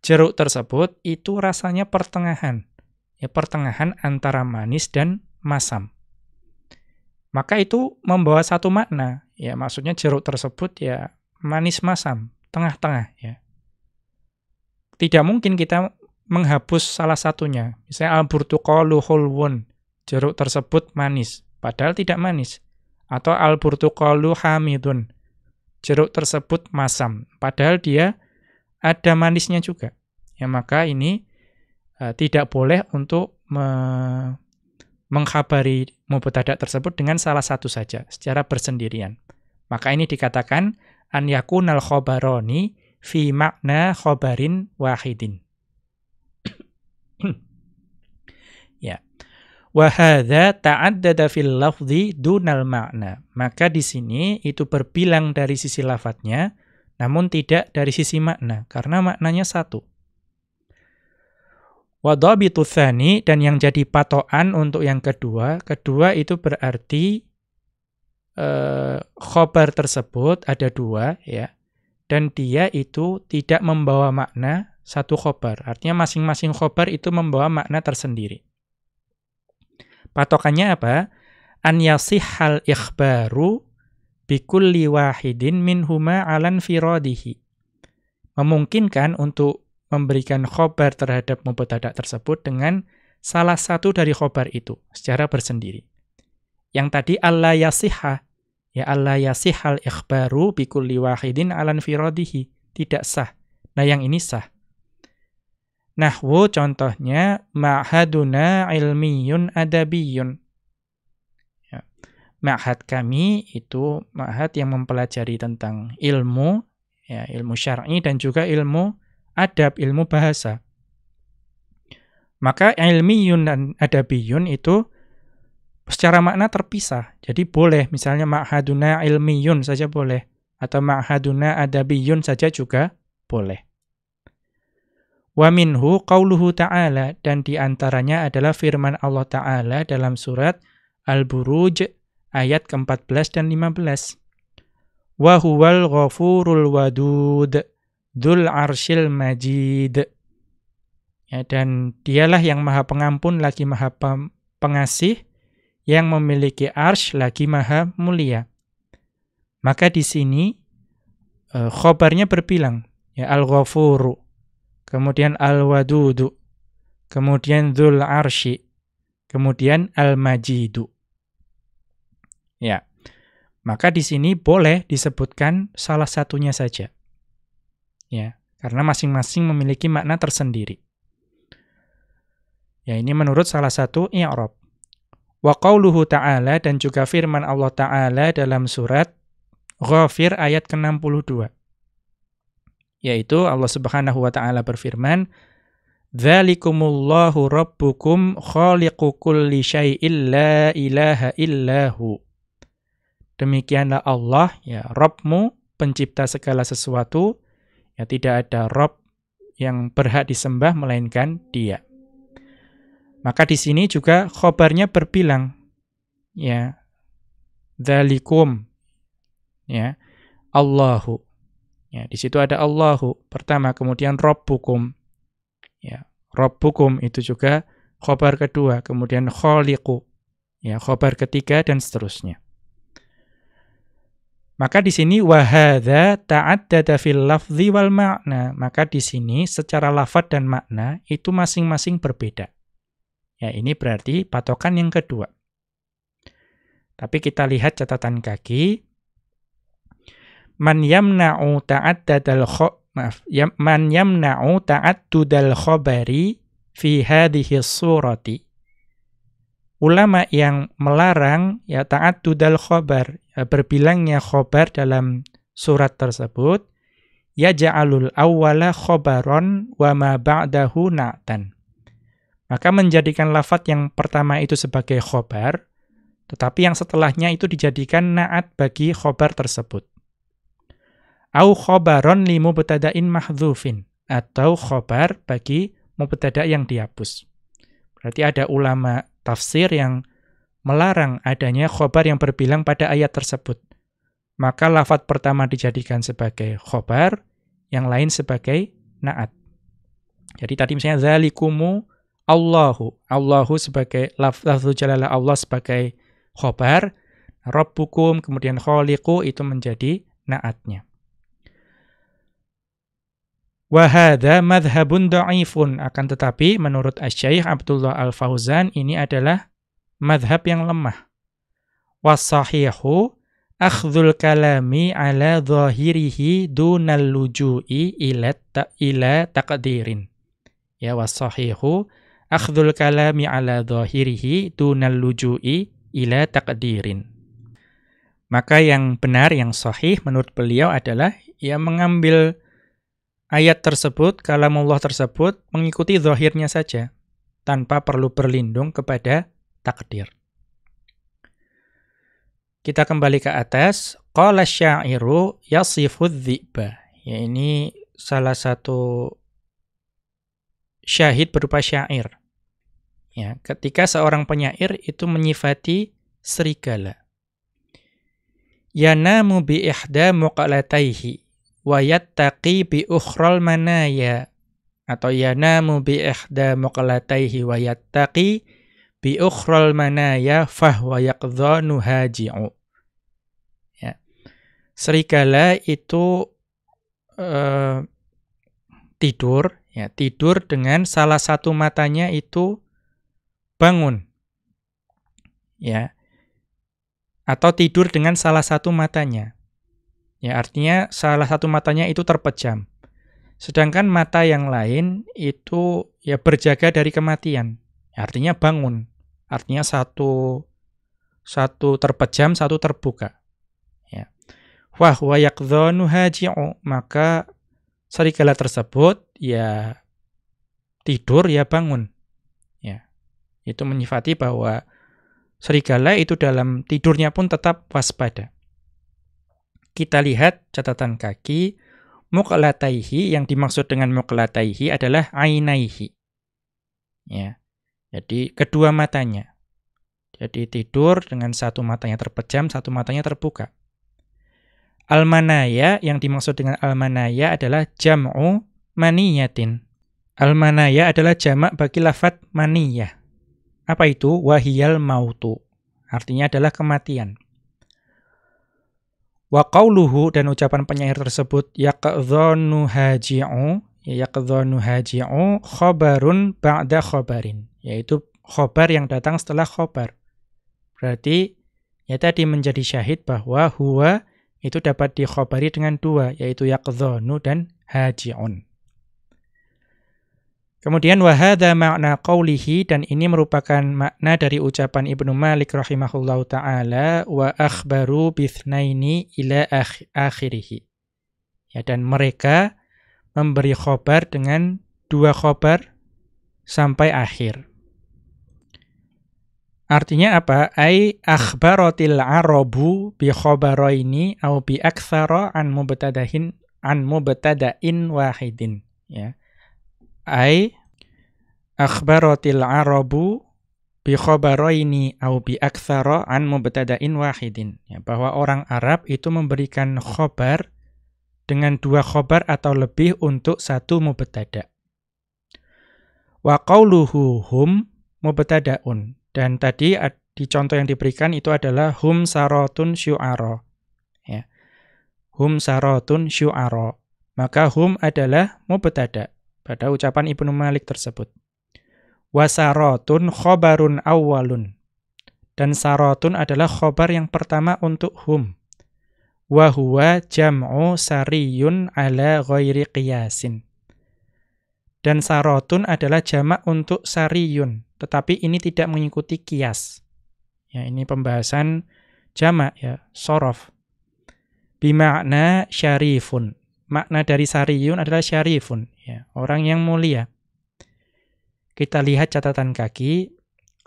Jeruk tersebut itu rasanya pertengahan. Ya, pertengahan antara manis dan masam. Maka itu membawa satu makna, Ya, maksudnya jeruk tersebut ya manis masam, tengah-tengah ya. Tidak mungkin kita menghapus salah satunya. Misalnya al-burtuqalu hulwun, jeruk tersebut manis, padahal tidak manis. Atau al-burtuqalu hamidun, jeruk tersebut masam, padahal dia ada manisnya juga. Ya, maka ini uh, tidak boleh untuk me mengkhabari mubtada tersebut dengan salah satu saja secara bersendirian. Maka ini dikatakan an yakunal khobaroni fi makna khobarin wahidin. Wa hadza ta'addada fil lafzi dunal makna. Maka di sini itu berbilang dari sisi lafadznya namun tidak dari sisi makna karena maknanya satu. Wadhabitu tsani dan yang jadi patokan untuk yang kedua, kedua itu berarti eh, khobar tersebut ada dua ya dan dia itu tidak membawa makna satu khobar artinya masing-masing khobar itu membawa makna tersendiri patokannya apa an yasihhal ikhbaru bikulli wahidin minhuma alan firadihi memungkinkan untuk memberikan khobar terhadap mubtada tersebut dengan salah satu dari khobar itu secara bersendiri yang tadi Allah yasihha, ya Allah yasihal ikhbaru bikulli wahidin alan firadihi. Tidak sah. Nah yang ini sah. Nahwu contohnya ma'haduna ilmiyun adabiyun. Ya. Ma'had kami itu ma'had yang mempelajari tentang ilmu Ya, ilmu syar'i dan juga ilmu adab, ilmu bahasa. Maka ilmiyun dan adabiyun itu secara makna terpisah. Jadi boleh misalnya ma'haduna ilmiyun saja boleh atau ma'haduna adabiyun saja juga boleh. Wa minhu qauluhu ta'ala dan di antaranya adalah firman Allah Ta'ala dalam surat Al-Buruj ayat ke-14 dan 15. Wa huwal ghafurul wadud dzul arsyil majid. Ya, dan dialah yang maha pengampun lagi maha pengasih yang memiliki arsh lagi maha mulia. Maka di sini uh, khobarnya berbilang ya al-ghafuru kemudian Al-Wadudu, kemudian Dzul Arsy, kemudian Al-Majidu. Ya. Maka di sini boleh disebutkan salah satunya saja. Ya, karena masing-masing memiliki makna tersendiri. Ya, ini menurut salah satu i'rab. Wa qauluhu ta'ala dan juga firman Allah Ta'ala dalam surat Ghafir ayat ke-62 yaitu Allah Subhanahu wa taala berfirman Dzalikumullahu rabbukum khaliqu kulli syai'in la ilaha illahu. Demikianlah Allah ya Rabbmu pencipta segala sesuatu ya tidak ada Rabb yang berhak disembah melainkan Dia. Maka di sini juga khobarnya berbilang ya dzalikum ya Allahu Ya, di situ ada Allahu pertama, kemudian Rabbukum. Ya, Rabbukum itu juga khobar kedua, kemudian Khaliqu. Ya, khobar ketiga dan seterusnya. Maka di sini wahadza ta'addada fil lafzi wal makna. Maka di sini secara lafaz dan makna itu masing-masing berbeda. Ya, ini berarti patokan yang kedua. Tapi kita lihat catatan kaki man yamna'u ta'addadal maaf yam, man yamna'u ta'addudal khabari fi hadhihi surati. Ulama yang melarang ya ta'addudal khabar ya, berbilangnya khabar dalam surat tersebut ya ja'alul awwala khabaron wa ma ba'dahu na'tan. Maka menjadikan lafat yang pertama itu sebagai khobar, tetapi yang setelahnya itu dijadikan na'at bagi khobar tersebut au khobaron li mubtada'in mahdzufin atau khobar bagi mubtada yang dihapus. Berarti ada ulama tafsir yang melarang adanya khobar yang berbilang pada ayat tersebut. Maka lafat pertama dijadikan sebagai khobar, yang lain sebagai naat. Jadi tadi misalnya zalikumu Allahu, Allahu sebagai lafzu jalalah Allah sebagai khobar, Rabbukum kemudian khaliqu itu menjadi naatnya. Wahada madhabun da'ifun. Akan tetapi menurut Asyaikh Abdullah Al-Fauzan ini adalah madhab yang lemah. Wasahihu akhdhul kalami ala zahirihi dunal luju'i ila, ta, ila taqdirin. Ya wasahihu akhdhul kalami ala zahirihi dunal luju'i ila taqdirin. Maka yang benar, yang sahih menurut beliau adalah ia mengambil ayat tersebut, kalamullah tersebut mengikuti zahirnya saja tanpa perlu berlindung kepada takdir. Kita kembali ke atas. Qala syairu yasifu dhi'ba. Ya ini salah satu syahid berupa syair. Ya, ketika seorang penyair itu menyifati serigala. Yanamu bi ihda muqalataihi wa yattaqi bi ukhral manaya. Atau yanamu bi ihda muqalataihi wa yattaqi bi ukhral manaya fahwa yaqdhanu haji'u. Ya. Serigala itu uh, tidur ya tidur dengan salah satu matanya itu bangun. Ya. Atau tidur dengan salah satu matanya Ya, artinya salah satu matanya itu terpejam. Sedangkan mata yang lain itu ya berjaga dari kematian. Ya, artinya bangun. Artinya satu satu terpejam, satu terbuka. Ya. huwa yaqdhanu maka serigala tersebut ya tidur ya bangun. Ya. Itu menyifati bahwa serigala itu dalam tidurnya pun tetap waspada. Kita lihat catatan kaki muqlataihi yang dimaksud dengan muqlataihi adalah ainaihi. Ya. Jadi kedua matanya. Jadi tidur dengan satu matanya terpejam, satu matanya terbuka. Almanaya yang dimaksud dengan almanaya adalah jam'u maniyatin. Almanaya adalah jamak bagi lafat maniyah. Apa itu? Wahiyal mautu. Artinya adalah kematian. Wa qawluhu dan ucapan penyair tersebut yaqdhanu haji'u yaqdhanu haji'u khabarun ba'da khabarin yaitu khobar yang datang setelah khobar. Berarti ya tadi menjadi syahid bahwa huwa itu dapat dikhobari dengan dua, yaitu yaqdhanu dan haji'un. Kemudian wahada makna qawlihi dan ini merupakan makna dari ucapan Ibnu Malik rahimahullahu taala wa akhbaru bithnaini ila akhirih. Ya dan mereka memberi khobar dengan dua khobar sampai akhir. Artinya apa? Ai akhbaratil arabu bi khabaraini au bi aktsara an mubtadahin an mubtada'in wahidin, ya. Ai akhbaratil arabu bi khabaraini au bi aktsara an mubtada'in wahidin, ya, bahwa orang Arab itu memberikan khobar dengan dua khobar atau lebih untuk satu mubtada. Wa qauluhu hum mubtada'un dan tadi di contoh yang diberikan itu adalah hum sarotun syu'aro. Ya. Hum sarotun syu'aro. Maka hum adalah mubtada pada ucapan Ibnu Malik tersebut. Wasarotun khobarun awalun. Dan sarotun adalah khobar yang pertama untuk hum. Wahuwa jam'u sariyun ala ghairi qiyasin. Dan sarotun adalah jamak untuk sariyun tetapi ini tidak mengikuti kias. Ya, ini pembahasan jamak ya, sorof. Bimakna syarifun. Makna dari sariyun adalah syarifun, ya, orang yang mulia. Kita lihat catatan kaki.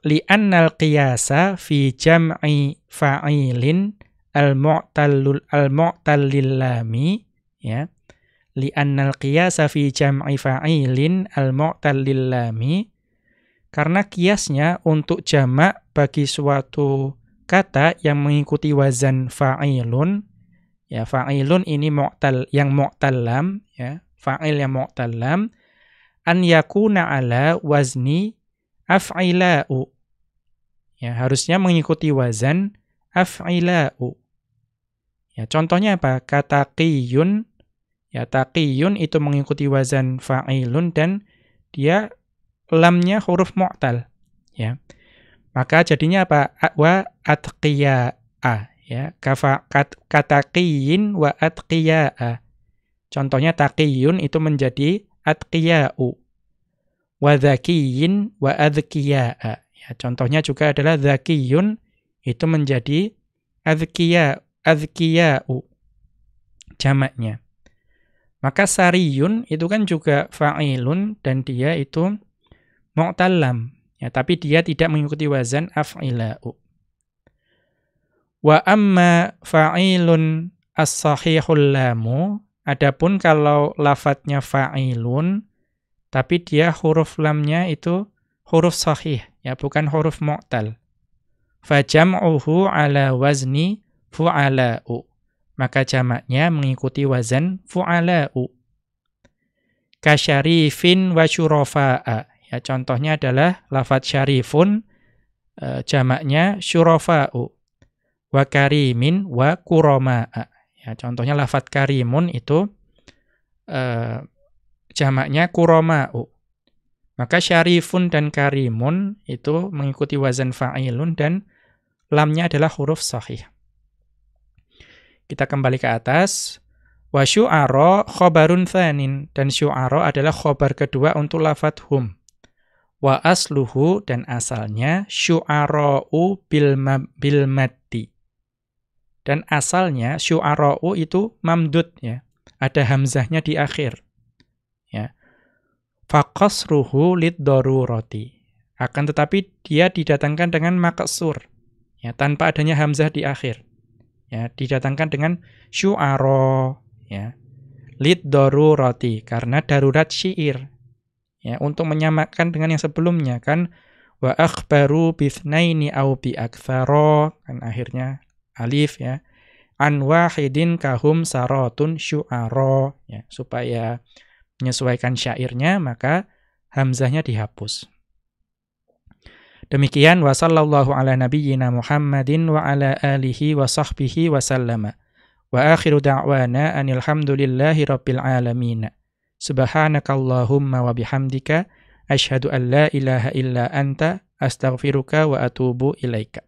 Li'annal qiyasa fi jam'i fa'ilin al-mu'tallul al-mu'tallillami ya. Li'annal qiyasa fi jam'i fa'ilin al-mu'tallillami karena kiasnya untuk jamak bagi suatu kata yang mengikuti wazan fa'ilun, ya fa'ilun ini mu'tal yang mu'tallam, ya fa'il yang mu'tallam, an yakuna ala wazni af'ila'u. Ya, harusnya mengikuti wazan af'ila'u. Ya, contohnya apa? Kata qiyun, ya taqiyun itu mengikuti wazan fa'ilun dan dia lamnya huruf mu'tal ya maka jadinya apa wa atqiya'a ya kafa kat, kataqiyin wa atqiya'a contohnya taqiyun itu menjadi atqiya'u. Wa dzakiyin wa adzkiya'a ya contohnya juga adalah dzakiyun itu menjadi adzkiya adzkiya'u jamaknya. Maka sariyun itu kan juga fa'ilun dan dia itu mu'tallam. Ya tapi dia tidak mengikuti wazan af'ila'u wa amma fa'ilun as-sahihul lamu adapun kalau lafadznya fa'ilun tapi dia huruf lamnya itu huruf sahih ya bukan huruf mu'tal. Fajam'uhu ala wazni fu'ala'u maka jamaknya mengikuti wazan fu'ala'u. Kasyarifin wa syurafa'a Ya, contohnya adalah lafat syarifun e, jamaknya syurafa'u wa karimin wa kuroma'a. Ya, contohnya lafat karimun itu e, jamaknya kuroma'u. Maka syarifun dan karimun itu mengikuti wazan fa'ilun dan lamnya adalah huruf sahih. Kita kembali ke atas. Wa syu'ara khobarun thanin. Dan syu'ara adalah khobar kedua untuk lafat hum. Wa asluhu dan asalnya syu'ara'u bil, bil maddi. Dan asalnya syu'ara'u itu mamdud ya. Ada hamzahnya di akhir. Ya. Faqasruhu lid darurati. Akan tetapi dia didatangkan dengan maksur. Ya, tanpa adanya hamzah di akhir. Ya, didatangkan dengan syu'ara ya. Lid darurati karena darurat syair. Ya, untuk menyamakan dengan yang sebelumnya kan wa akhbaru bithnaini au bi aktsara kan akhirnya alif ya. An wahidin kahum saratun syu'ara ya. Supaya menyesuaikan syairnya maka hamzahnya dihapus. Demikian wa sallallahu ala nabiyyina Muhammadin wa ala alihi wa sahbihi wa sallama. Wa akhiru da'wana anil hamdulillahi rabbil alamin. Subhanakallahumma wa bihamdika asyhadu an la ilaha illa anta astaghfiruka wa atubu ilaika